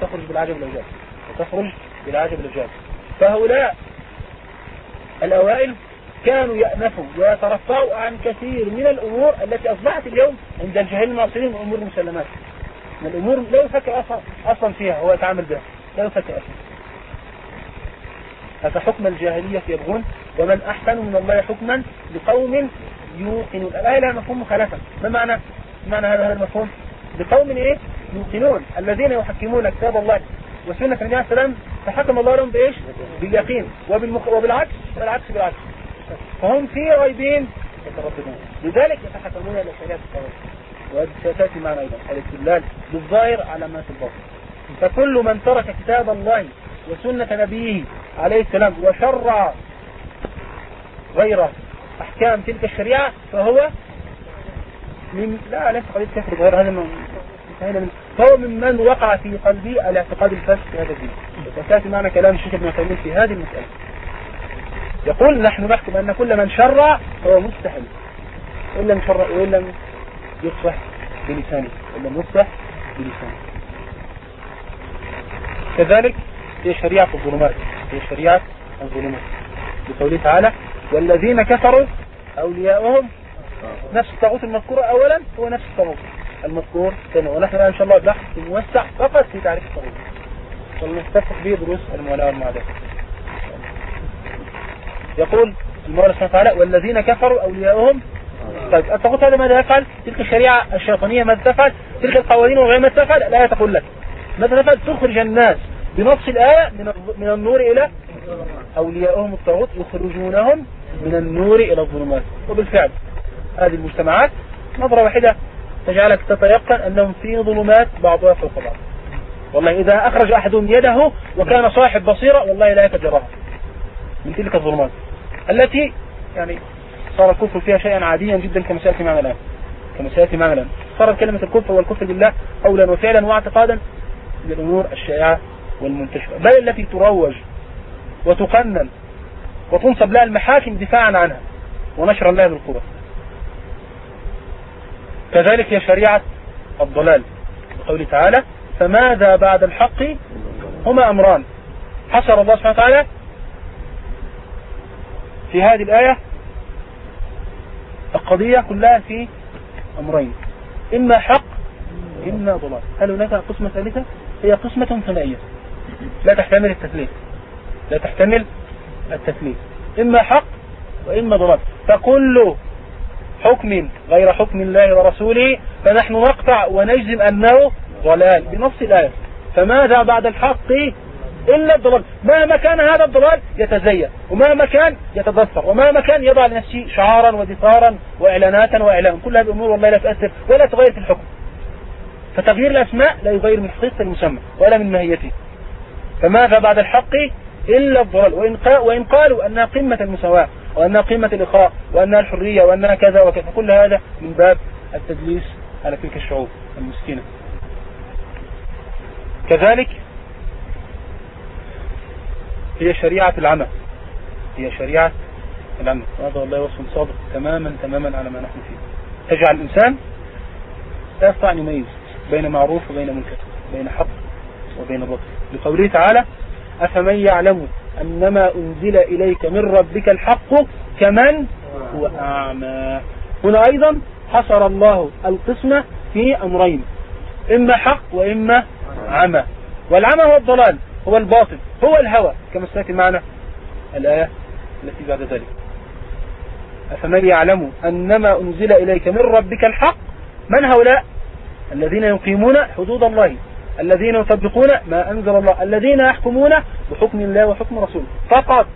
تخرج بالعجب الأوجاب وتخرج بالعجب الأوجاب فهؤلاء الأوائل كانوا يأنفوا ويترفعوا عن كثير من الأمور التي أصبحت اليوم عند الجاهل المعاصرين أمور مسلمات من الأمور لا يفكر أصلا فيها هو يتعامل بها. لا يفكر أصلا. أفحكم الجاهلية يبغون؟ ومن أحسن من الله حكما لقوم يوقنون. الآية لها مفهوم مخالفة. ما معنى معنى هذا المفهوم؟ لقوم إيه؟ يوقنون. الذين يحكمون كتاب الله وسنة النبي عليه السلام فحكم الله لهم بإيش؟ باليقين. وبالمخ... وبالعكس. والعكس بالعكس. فهم في ريبين يترددون. لذلك يتحكمون إلى شريعة التوحيد وهذه ستأتي معنا أيضا. الاستدلال بالظاهر على ما في الباطن. فكل من ترك كتاب الله وسنة نبيه عليه السلام وشرع غير أحكام تلك الشريعة فهو من لا ليس قضية كفر غير هذا من فهو ممن وقع في قلبي الاعتقاد الفاسد في هذا الدين. وسيأتي معنا كلام الشيخ ابن عثيمين في هذه المسألة. يقول نحن نحكم أن كل من شرع هو مستحيل وإن لم يشرع وإن لم يصبح بلسانه وإن لم يصبح بلسانه. كذلك هي شريعة الظلمات هي شريعة الظلمات. بقوله تعالى والذين كفروا أولياؤهم نفس الطاغوت المذكورة أولا هو نفس الطاغوت المذكور ثانيا ونحن إن شاء الله بحث موسع فقط في تعريف الطاغوت. ونستفتح به دروس المولاة والمعاداة يقول المولى سبحانه وتعالى والذين كفروا أولياؤهم طيب الطاغوت هذا ماذا يفعل؟ تلك الشريعة الشيطانية ماذا تفعل؟ تلك القوانين وغير ما تفعل؟ لا تقول لك ماذا تفعل؟ تخرج الناس بنص الآية من النور إلى أولياؤهم الطاغوت يخرجونهم من النور إلى الظلمات. وبالفعل هذه المجتمعات نظرة واحدة تجعلك تتيقن أنهم في ظلمات بعضها فوق بعض. والله إذا أخرج أحدهم يده وكان صاحب بصيرة والله لا يتجرها من تلك الظلمات. التي يعني صار الكفر فيها شيئا عاديا جدا كما سيأتي معنا الآن. كما سيأتي معنا الآن. صارت كلمة الكفر والكفر بالله قولا وفعلا واعتقادا للأمور الشائعة والمنتشرة. بل التي تروج وتقنن وتنصب لها المحاكم دفاعا عنها ونشرا لها بالقوة. كذلك هي شريعة الضلال. بقوله تعالى فماذا بعد الحق هما أمران؟ حصر الله سبحانه وتعالى في هذه الآية القضية كلها في أمرين. إما حق إما ضلال. هل هناك قسمة ثالثة؟ هي قسمة ثنائية. لا تحتمل التثليث لا تحتمل التثليث إما حق وإما ضلال. فكل حكم غير حكم الله ورسوله فنحن نقطع ونجزم أنه ضلال. بنص الآية. فماذا بعد الحق إلا الضلال؟ مهما كان هذا الضلال يتزين ومهما كان يتدثر ومهما كان يضع لنفسه شعارا ودثارا وإعلاناتا وإعلان. كل هذه الأمور والله لا تؤثر ولا تغير في الحكم. فتغيير الأسماء لا يغير من حقيقة المسمى ولا من ماهيته. فماذا بعد الحق؟ إلا الضلال. وإن, وإن قالوا أنها قمة المساواة وأنها قمة الإخاء وأنها الحرية وأنها كذا وكذا كل هذا من باب التدليس على تلك الشعوب المسكينة. كذلك هي شريعة العمى هي شريعة العمى وهذا والله وصف صادق تماما تماما على ما نحن فيه. تجعل الإنسان لا يستطيع أن يميز بين معروف وبين منكر بين حق وبين باطل لقوله تعالى أفمن يعلم أنما أنزل إليك من ربك الحق كمن هو أعمى. هنا أيضا حصر الله القسمة في أمرين إما حق وإما عمى. والعمى هو الضلال هو الباطل هو الهوى كما سيأتي معنا الآية التي بعد ذلك. أفمن يعلم أنما أنزل إليك من ربك الحق؟ من هؤلاء الذين يقيمون حدود الله؟ الذين يطبقون ما أنزل الله الذين يحكمون بحكم الله وحكم رسوله. فقط.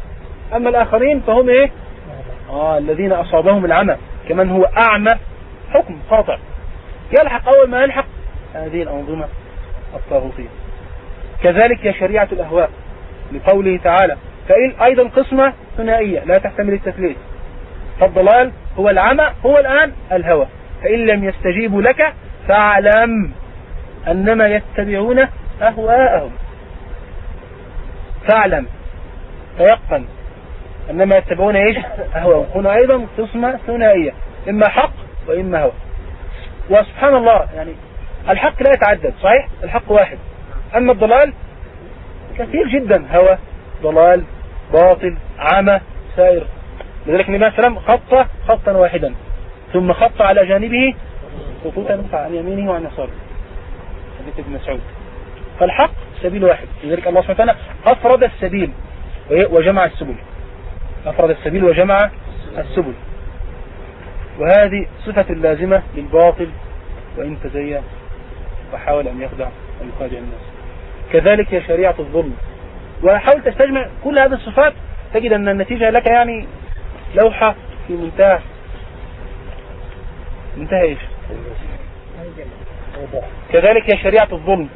أما الآخرين فهم إيه؟ آه الذين أصابهم العمى. كمن هو أعمى حكم قاطع. يلحق أول ما يلحق هذه الأنظمة الطاغوتية. كذلك هي شريعة الأهواء لقوله تعالى فإن أيضا قسمة ثنائية لا تحتمل التثليث. فالضلال هو العمى هو الآن الهوى. فإن لم يستجيبوا لك فاعلم. أنما يتبعون أهواءهم. فاعلم تيقن أنما يتبعون إيش؟ أهواءهم. هنا أيضا قسمة ثنائية إما حق وإما هوى. وسبحان الله يعني الحق لا يتعدد صحيح؟ الحق واحد. أما الضلال كثير جدا. هوى ضلال باطل عمى سائر. لذلك النبي عليه السلام خط خطا واحدا. ثم خط على جانبه خطوطا عن يمينه وعن يساره. حديث ابن مسعود فالحق سبيل واحد لذلك الله سبحانه وتعالى أفرد السبيل وجمع السبل. أفرد السبيل وجمع السبل. وهذه صفة لازمة للباطل وإن تزين وحاول أن يخدع ويخادع الناس. كذلك هي شريعة الظلم. وحاول تستجمع كل هذه الصفات تجد أن النتيجة لك يعني لوحة في منتهى منتهى إيش؟ كذلك هي شريعة الظلم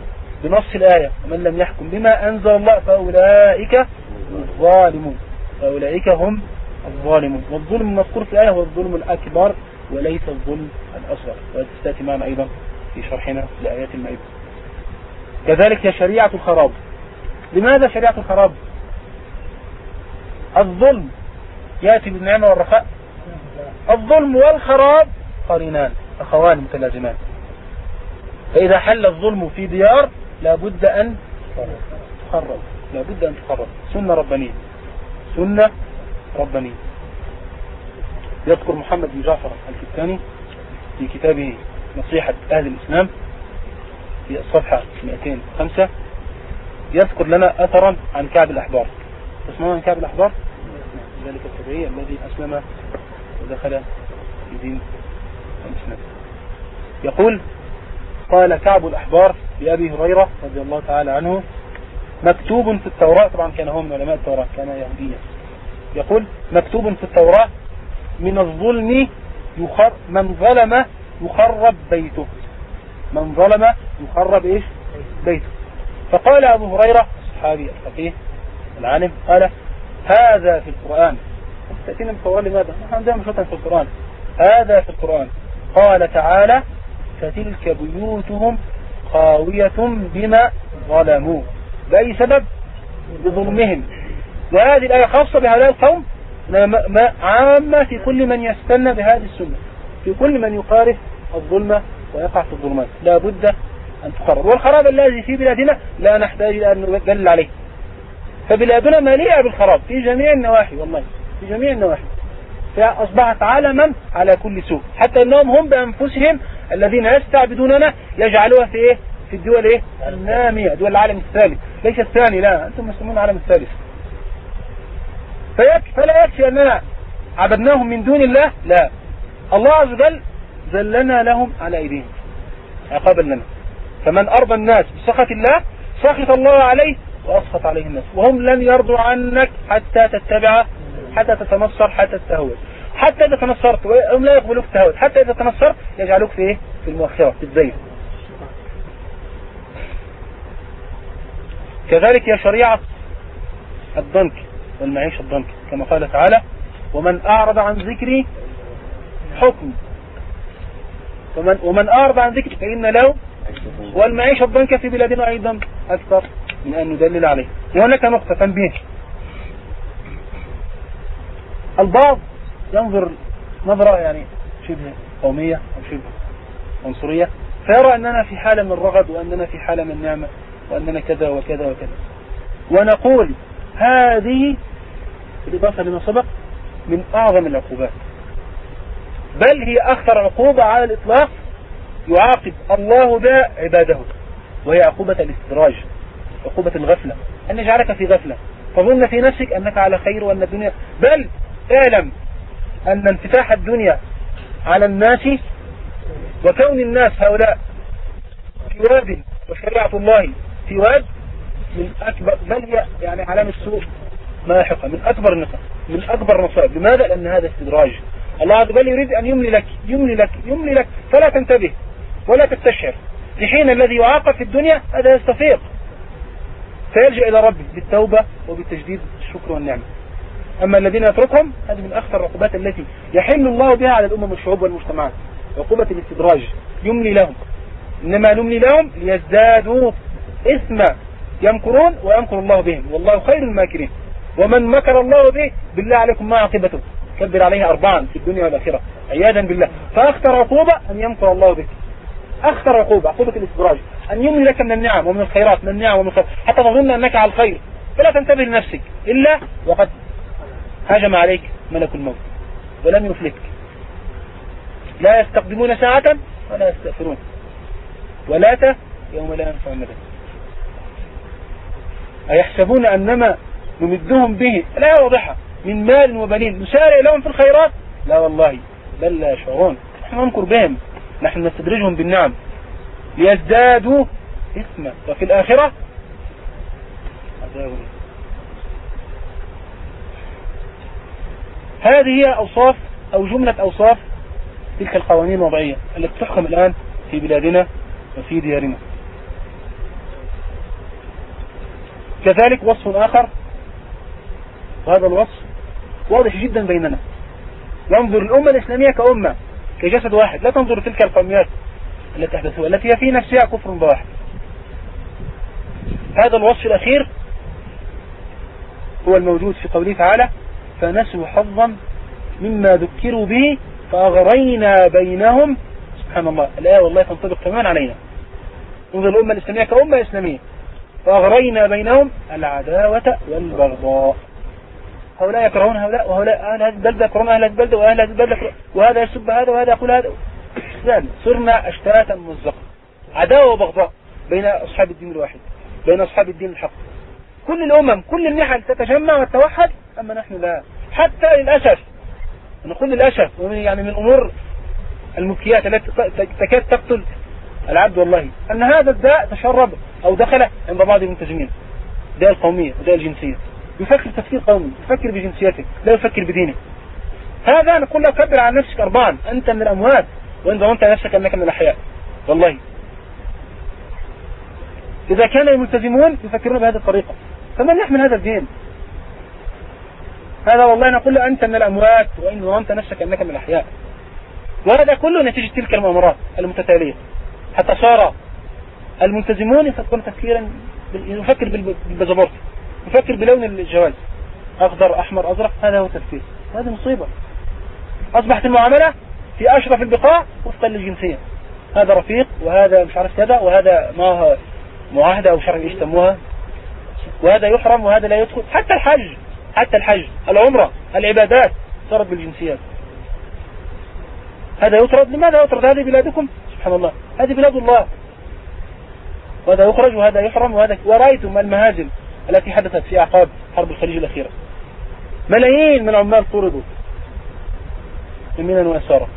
بنص الآية. ومن لم يحكم بما أنزل الله فأولئك الظالمون. فأولئك هم الظالمون. والظلم المذكور في الآية هو الظلم الأكبر وليس الظلم الأصغر. وتستأتي معنا أيضا في شرحنا لآيات المائدة كذلك هي شريعة الخراب. لماذا شريعة الخراب؟ الظلم يأتي بالنعمة والرخاء. الظلم والخراب قرينان أخوان متلازمان فإذا حل الظلم في ديار لابد أن تخرب لابد أن تخرب سنة ربانية. سنة ربانية. يذكر محمد بن جعفر الكتاني في كتابه نصيحة أهل الإسلام في الصفحة 205 يذكر لنا أثرا عن كعب الأحبار. تسمعون عن كعب الأحبار؟ ذلك التبعي الذي أسلم ودخل في دين الإسلام. يقول قال كعب الأحبار لأبي هريرة رضي الله تعالى عنه مكتوب في التوراة طبعا كان هو من علماء التوراة كان يهوديا. يقول مكتوب في التوراة من الظلم يخر من ظلم يخرب بيته. من ظلم يخرب إيش؟ بيته. فقال أبو هريرة الصحابي الفقيه العالم قال هذا في القرآن. تأتينا القرآن لماذا؟ نحن عندنا مشروطا في القرآن. هذا في القرآن. قال تعالى فتلك بيوتهم خاوية بما ظلموا. بأي سبب؟ بظلمهم. وهذه الآية خاصة بهؤلاء القوم عامة في كل من يستنى بهذه السنة. في كل من يقارف الظلم ويقع في الظلمات. لا بد أن تقرر. والخراب الذي في بلادنا لا نحتاج إلى أن ندل عليه. فبلادنا مليئة بالخراب في جميع النواحي والله. في جميع النواحي. فأصبحت علما على كل سوء. حتى أنهم هم بأنفسهم الذين يستعبدوننا يجعلوها في إيه؟ في الدول إيه؟ النامية دول العالم الثالث. ليس الثاني لا. أنتم مسلمون العالم الثالث. فيكفي فلا يكفي أننا عبدناهم من دون الله لا. الله عز وجل ذلنا لهم على أيديهم عقابا لنا. فمن أرضى الناس بسخط الله سخط الله عليه وأسخط عليه الناس. وهم لن يرضوا عنك حتى تتبع حتى تتنصر حتى تتهود حتى إذا تنصرت وهم لا يقبلوك التهود حتى إذا تنصرت يجعلوك في إيه؟ في المؤخرة في الزيت. كذلك يا شريعة الضنك والمعيشة الضنك كما قال تعالى ومن أعرض عن ذكري حكم. ومن, ومن أعرض عن ذكري فإن له والمعيشة الضنك في بلادنا أيضا أكثر من أن ندلل عليه. وهناك نقطة تنبيه. البعض ينظر نظرة يعني شبه قومية أو شبه عنصرية فيرى أننا في حالة من الرغد وأننا في حالة من النعمة وأننا كذا وكذا وكذا. ونقول هذه بالإضافة لما سبق من أعظم العقوبات. بل هي أخطر عقوبة على الإطلاق يعاقب الله بها عباده وهي عقوبة الاستدراج عقوبة الغفلة. أن يجعلك في غفلة تظن في نفسك أنك على خير وأن الدنيا بل اعلم أن انفتاح الدنيا على الناس وكون الناس هؤلاء في واد وشريعة الله في واد من أكبر بل هي يعني علامة سوء ماحقة من أكبر النصر من أكبر المصائب لماذا؟ لأن هذا استدراج. الله عز وجل يريد أن يملي لك يملي لك يملي لك فلا تنتبه ولا تستشعر. في حين الذي يعاقب في الدنيا هذا يستفيق. فيلجأ إلى ربه بالتوبة وبالتجديد الشكر والنعمة. أما الذين يتركهم هذه من أخطر العقوبات التي يحل الله بها على الأمم والشعوب والمجتمعات. عقوبة الاستدراج. يملي لهم. إنما نملي لهم ليزدادوا إثم يمكرون ويمكر الله بهم. والله خير الماكرين. ومن مكر الله به بالله عليكم ما عاقبته؟ كبر عليه أربعا في الدنيا والآخرة. عياذا بالله. فأخطر عقوبة أن يمكر الله بك. أخطر عقوبة عقوبة الاستدراج. أن يملي لك من النعم ومن الخيرات من النعم ومن الخير حتى تظن أنك على الخير. فلا تنتبه لنفسك. إلا وقد هجم عليك ملك الموت. ولم يفلتك. لا يستقدمون ساعة ولا يستأخرون. ولا يوم لا ينفع مدى أيحسبون أنما نمدهم به؟ لا واضحة. من مال وبنين. نسارع لهم في الخيرات؟ لا والله بل لا يشعرون. نحن ننكر بهم. نحن نستدرجهم بالنعم. ليزدادوا إثما. وفي الآخرة أعداؤنا هذه هي أوصاف أو جملة أوصاف تلك القوانين الوضعية التي تحكم الآن في بلادنا وفي ديارنا. كذلك وصف آخر. وهذا الوصف واضح جدا بيننا. ينظر الأمة الإسلامية كأمة كجسد واحد. لا تنظر تلك القوميات التي أحدثوها التي هي في نفسها كفر بواحد هذا الوصف الأخير هو الموجود في قوله تعالى فنسوا حظا مما ذكروا به فأغرينا بينهم. سبحان الله. الآية والله تنطبق تماما علينا. انظر الأمة الإسلامية كأمة إسلامية. فأغرينا بينهم العداوة والبغضاء. هؤلاء يكرهون هؤلاء وهؤلاء أهل هذه البلدة يكرهون أهل هذه البلدة وأهل هذه البلدة وهذا يسب هذا وهذا يقول هذا. صرنا أشتاتا مزقة. عداوة وبغضاء بين أصحاب الدين الواحد بين أصحاب الدين الحق. كل الأمم كل النحل تتجمع وتتوحد أما نحن لا. حتى للأسف نقول للأسف يعني من الأمور المبكيات التي تكاد تقتل العبد والله أن هذا الداء تشرب أو دخل عند بعض المنتجمين داء القومية وداء الجنسية. يفكر تفكير قومي يفكر بجنسيته لا يفكر بدينه. هذا نقول له كبر على نفسك أربعا أنت من الأموات وإن ظننت نفسك أنك من الأحياء. والله. إذا كان الملتزمون يفكرون بهذه الطريقة فمن يحمل هذا الدين؟ هذا والله نقول له أنت من الأموات وإن ظننت نفسك أنك من الأحياء. وهذا كله نتيجة تلك المؤامرات المتتالية. حتى صار الملتزمون يفكرون تفكيرا يفكر بالبازابورت يفكر بلون الجواز أخضر أحمر أزرق هذا هو التفكير. هذه مصيبة. أصبحت المعاملة في أشرف البقاع وفقا للجنسية. هذا رفيق وهذا مش عارف كذا وهذا ما معاهدة أو شرعي يسموها وهذا يحرم وهذا لا يدخل. حتى الحج حتى الحج العمرة العبادات صارت بالجنسيات هذا يطرد لماذا يطرد؟ هذه بلادكم؟ سبحان الله. هذه بلاد الله. وهذا يخرج وهذا يحرم وهذا ورأيتم المهازل التي حدثت في أعقاب حرب الخليج الأخيرة. ملايين من العمال طردوا. يمينا ويسارا.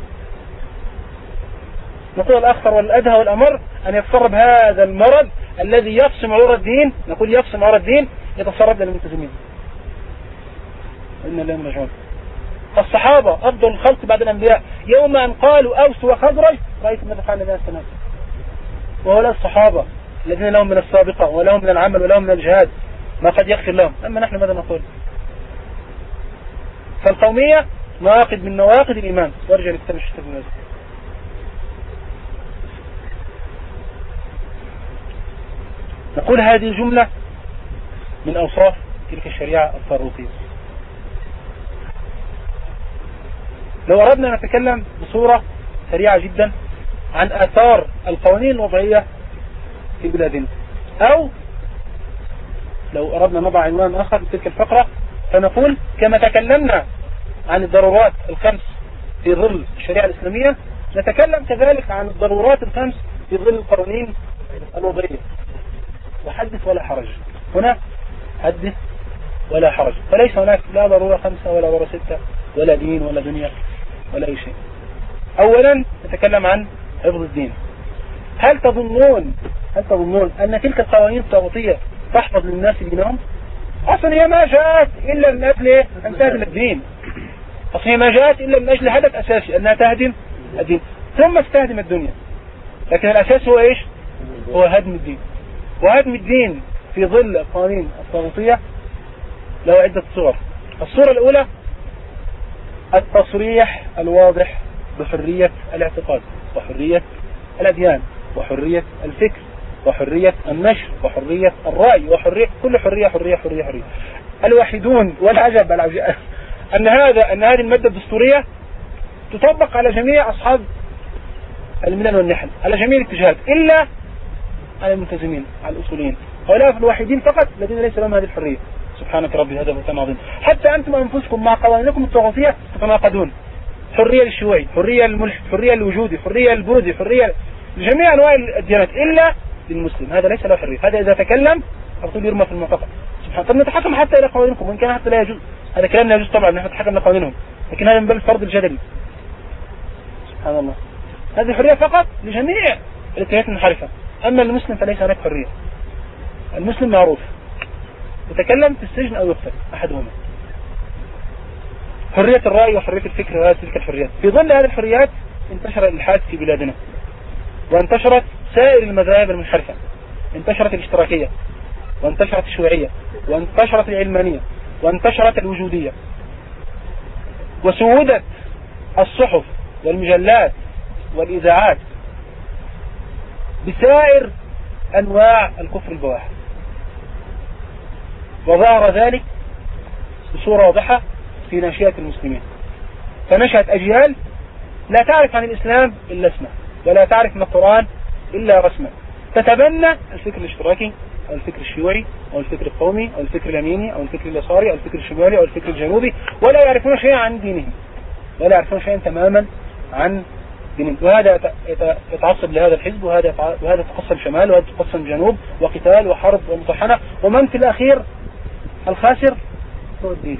نقول الأخطر والأدهى والأمر أن يتسرب هذا المرض الذي يقسم عور الدين نقول يقسم عور الدين يتسرب للملتزمين. إن الله مجعول الصحابة أفضل الخلق بعد الأنبياء. يوم أن قالوا أوس وخزرج رأيت ماذا فعل الناس السنة وهؤلاء الصحابة الذين لهم من السابقة ولهم من العمل ولهم من الجهاد ما قد يغفر لهم. أما نحن ماذا نقول؟ فالقومية ناقد من نواقد الإيمان. وارجع لكتاب الشتاء بن نقول هذه جملة من أوصاف تلك الشريعة الطاروتية لو أردنا أن نتكلم بصورة سريعة جدا عن آثار القوانين الوضعية في بلادنا أو لو أردنا نضع عنوان آخر لتلك الفقرة فنقول كما تكلمنا عن الضرورات الخمس في ظل الشريعة الإسلامية نتكلم كذلك عن الضرورات الخمس في ظل القوانين الوضعية. وحدث ولا حرج. هنا حدث ولا حرج. فليس هناك لا ضرورة خمسة ولا ضرورة ستة ولا دين ولا دنيا. ولا أي شيء. أولا نتكلم عن حفظ الدين. هل تظنون هل تظنون أن تلك القوانين الطاغوتية تحفظ للناس دينهم؟ أصلا هي ما جاءت إلا من أجل أن تهدم الدين. أصلا هي ما جاءت إلا من أجل هدف أساسي أنها تهدم الدين. ثم تستهدم الدنيا. لكن الأساس هو إيش؟ هو هدم الدين. وهدم الدين في ظل القوانين الطاغوتية له عدة صور. الصورة الأولى التصريح الواضح بحرية الاعتقاد وحرية الأديان وحرية الفكر وحرية النشر وحرية الرأي وحرية كل حرية حرية حرية حرية. الوحيدون والعجب العجب. أن هذا أن هذه المادة الدستورية تطبق على جميع أصحاب الملل والنحل على جميع الاتجاهات إلا على الملتزمين على الأصوليين. هؤلاء الوحيدين فقط الذين ليس لهم هذه الحرية. سبحانك ربي هذا بهتان عظيم حتى أنتم أنفسكم مع قوانينكم الطاغوتية تتناقضون. حرية للشيوعي حرية للملحد حرية للوجودي حرية للبوذي حرية لجميع أنواع الديانات إلا للمسلم. هذا ليس له حرية. هذا إذا تكلم أقول يرمى في المنطقة. سبحان طب نتحكم حتى إلى قوانينكم وإن كان حتى لا يجوز. هذا كلام لا يجوز طبعا نحن نتحكم لقوانينهم لكن هذا من باب الفرض الجدلي. سبحان الله. هذه حرية فقط لجميع الاتجاهات المنحرفة. أما المسلم فليس هناك حرية. المسلم معروف. يتكلم في السجن أو يقتل أحدهما حرية الرأي وحرية الفكر وهذه تلك الحريات. في ظل هذه الحريات انتشر الإلحاد في بلادنا وانتشرت سائر المذاهب المنحرفة. انتشرت الاشتراكية وانتشرت الشيوعية وانتشرت العلمانية وانتشرت الوجودية. وسودت الصحف والمجلات والإذاعات بسائر أنواع الكفر البواح وظهر ذلك بصورة واضحة في ناشئة المسلمين. فنشأت أجيال لا تعرف عن الإسلام إلا اسمه ولا تعرف من القرآن إلا رسمه. تتبنى الفكر الاشتراكي أو الفكر الشيوعي أو الفكر القومي أو الفكر اليميني أو الفكر اليساري أو الفكر الشمالي أو الفكر الجنوبي ولا يعرفون شيئا عن دينهم. ولا يعرفون شيئا تماما عن دينهم. وهذا يتعصب لهذا الحزب وهذا وهذا تقسم شمال وهذا تقسم جنوب وقتال وحرب ومطحنة ومن في الأخير الخاسر هو الدين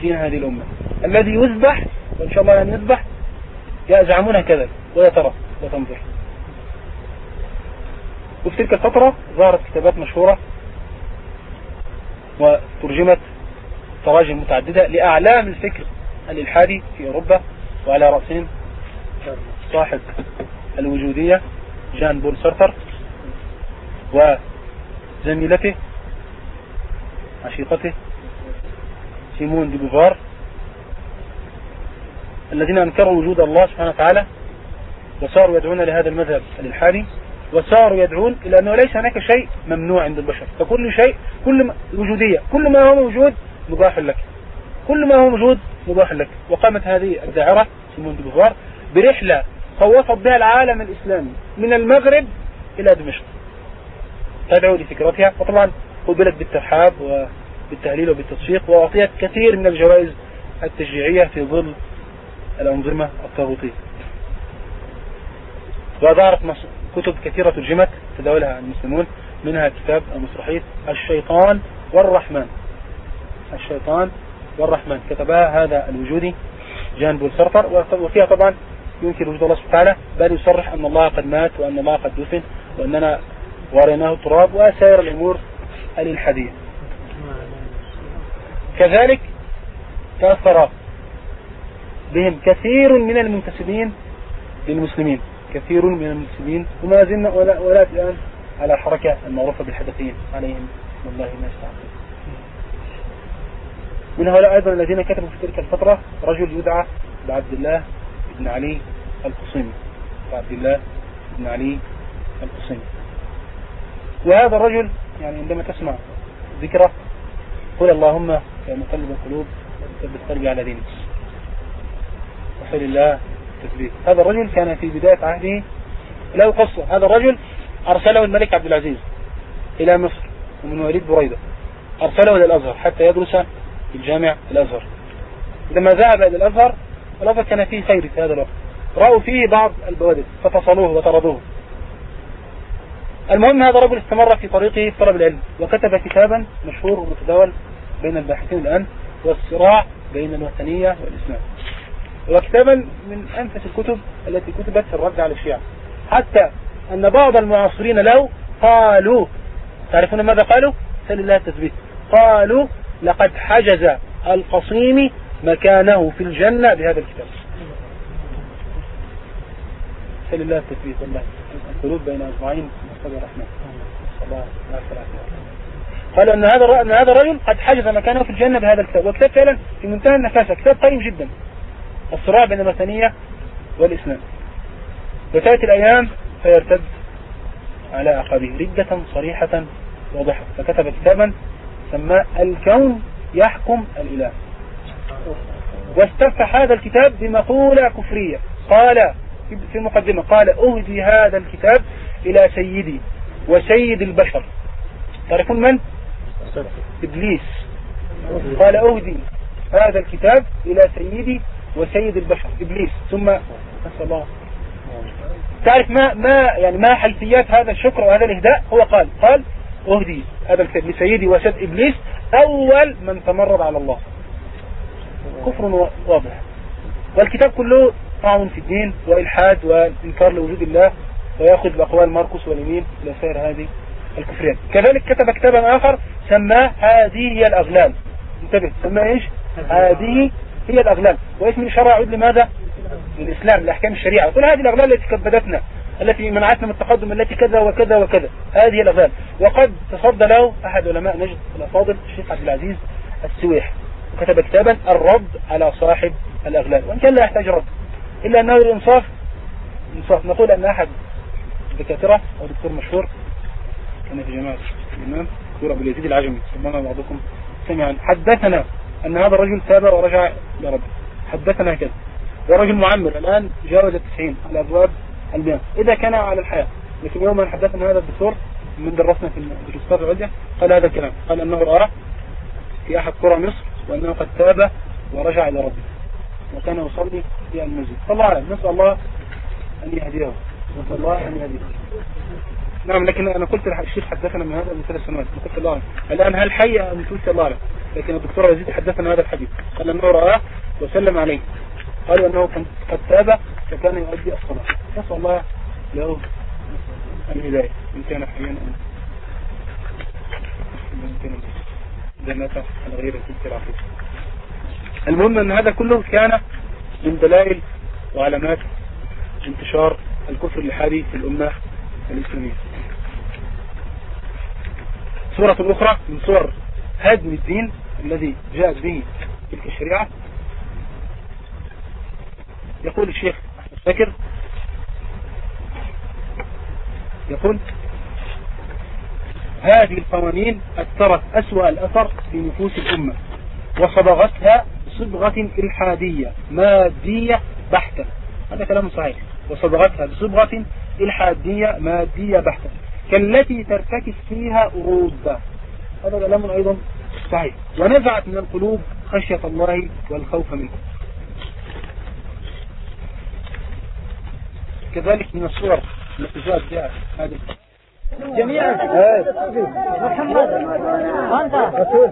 دين هذه الأمة. الذي يذبح وإن شاء الله أن يذبح يزعمون كذا ولا ترى وتنظر وفي تلك الفترة ظهرت كتابات مشهورة وترجمت تراجم متعددة لأعلام الفكر الإلحادي في أوروبا وعلى رأسهم صاحب الوجودية جان بول سارتر وزميلته عشيقته سيمون دي بوفار الذين أنكروا وجود الله سبحانه وتعالى وصاروا يدعون لهذا المذهب الإلحادي وصاروا يدعون إلى أنه ليس هناك شيء ممنوع عند البشر. فكل شيء كل وجودية كل ما هو موجود مباح لك. كل ما هو موجود مباح لك. وقامت هذه الداعرة سيمون دي بوفار برحلة خوفت بها العالم الإسلامي من المغرب إلى دمشق. تدعو لفكرتها وطبعا قبلت بالترحاب وبالتهليل وبالتصفيق وأعطيت كثير من الجوائز التشجيعية في ظل الأنظمة الطاغوتية. وظهرت كتب كثيرة ترجمت تداولها المسلمون منها كتاب المسرحية الشيطان والرحمن. الشيطان والرحمن. كتبها هذا الوجودي جان بول سرطر وفيها طبعا ينكر وجود الله سبحانه بل يصرح أن الله قد مات وأن الله قد دفن وأننا وريناه التراب وسائر الأمور الإلحادية كذلك تأثر بهم كثير من المنتسبين للمسلمين. كثير من المسلمين وما زلنا ولا, ولا الآن على الحركة المعروفة بالحدثين عليهم. والله ما يستعمل من هؤلاء أيضا الذين كتبوا في تلك الفترة رجل يدعى بعبد الله بن علي القصيمي. عبد الله بن علي القصيمي. وهذا الرجل يعني عندما تسمع ذكره قل اللهم يا مقلب القلوب ثبت قلبي على دينك. وصل الله التثبيت هذا الرجل كان في بداية عهده له قصة. هذا الرجل أرسله الملك عبد العزيز إلى مصر ومن وليد بريدة. أرسله إلى الأزهر حتى يدرس في الجامع الأزهر. لما ذهب إلى الأزهر الأزهر كان فيه خير في هذا الوقت. رأوا فيه بعض البوادر ففصلوه وطردوه. المهم هذا الرجل استمر في طريقه في طلب العلم وكتب كتابا مشهور ومتداول بين الباحثين الآن والصراع بين الوثنية والإسلام. وكتابا من أنفس الكتب التي كتبت في الرد على الشيعة. حتى أن بعض المعاصرين له قالوا تعرفون ماذا قالوا؟ سأل الله التثبيت. قالوا لقد حجز القصيم مكانه في الجنة بهذا الكتاب. سأل الله التثبيت. والله القلوب بين أصبعين الرحمن الله. قال أن هذا أن هذا الرجل قد حجز مكانه في الجنة بهذا الكتاب. وكتاب فعلا في منتهى النفاسة. كتاب قيم جدا. الصراع بين المثنية والإسلام. وتأتي الأيام فيرتد على أعقابه ردة صريحة واضحة فكتب كتابا سماه الكون يحكم الإله. واستفتح هذا الكتاب بمقولة كفرية. قال في المقدمة قال أهدي هذا الكتاب إلى سيدي وسيد البشر. تعرفون من؟ إبليس. قال أهدي هذا الكتاب إلى سيدي وسيد البشر. إبليس. ثم الله تعرف ما ما يعني ما حيثيات هذا الشكر وهذا الإهداء؟ هو قال قال أهدي هذا الكتاب لسيدي وسيد إبليس أول من تمرد على الله. كفر واضح. والكتاب كله طعن في الدين وإلحاد وإنكار لوجود الله. ويأخذ بأقوال ماركوس واليمين إلى هذه الكفريات. كذلك كتب كتابا آخر سماه هذه هي الأغلال. انتبه سماه إيش؟ هذه هي الأغلال. واسم الشرع يعود لماذا؟ للإسلام لأحكام الشريعة. كل هذه الأغلال التي كبدتنا التي منعتنا من التقدم التي كذا وكذا وكذا. هذه الأغلال. وقد تصدى له أحد علماء نجد الأفاضل الشيخ عبد العزيز السويح. وكتب كتابا الرد على صاحب الأغلال. وإن كان لا يحتاج رد إلا أنه الإنصاف. إنصاف. نقول أن أحد الدكاترة أو دكتور مشهور. كان في جماعة الإمام دكتور أبو اليزيد العجمي. سمعنا بعضكم سمعا حدثنا أن هذا الرجل تاب ورجع إلى ربه. حدثنا كذا ورجل معمر الآن جاوز التسعين على أبواب المئة. إذا كان على الحياة. لكن يوم أن حدثنا هذا الدكتور من درسنا في الدراسات العليا قال هذا الكلام. قال أنه رأى في أحد قرى مصر وأنه قد تاب ورجع إلى ربه. وكان يصلي في المسجد. فالله أعلم. نسأل الله أن يهديه. الله أن نعم لكن أنا قلت الشيخ حدثنا من هذا من ثلاث سنوات. قلت الله. الآن هل حي أم توفي الله لكن الدكتور يزيد حدثنا هذا الحديث. قال أنه رآه وسلم عليه. قالوا أنه قد تاب فكان يؤدي الصلاة. نسأل الله له الهداية. إن كان حيا أم على غير الانصراف المهم أن هذا كله كان من دلائل وعلامات انتشار الكفر الحالي في الأمة الإسلامية. صورة أخرى من صور هدم الدين الذي جاءت به تلك الشريعة. يقول الشيخ فاكر يقول هذه القوانين أثرت أسوأ الأثر في نفوس الأمة وصبغتها بصبغة إلحادية مادية بحتة. هذا كلام صحيح. وصبغتها بصبغة إلحادية مادية بحتة كالتي ترتكز فيها أروبة هذا كلام أيضا صحيح. ونزعت من القلوب خشية الله والخوف منه. كذلك من الصور التي جاءت بها هذه جميعا. محمد. أنت رسول.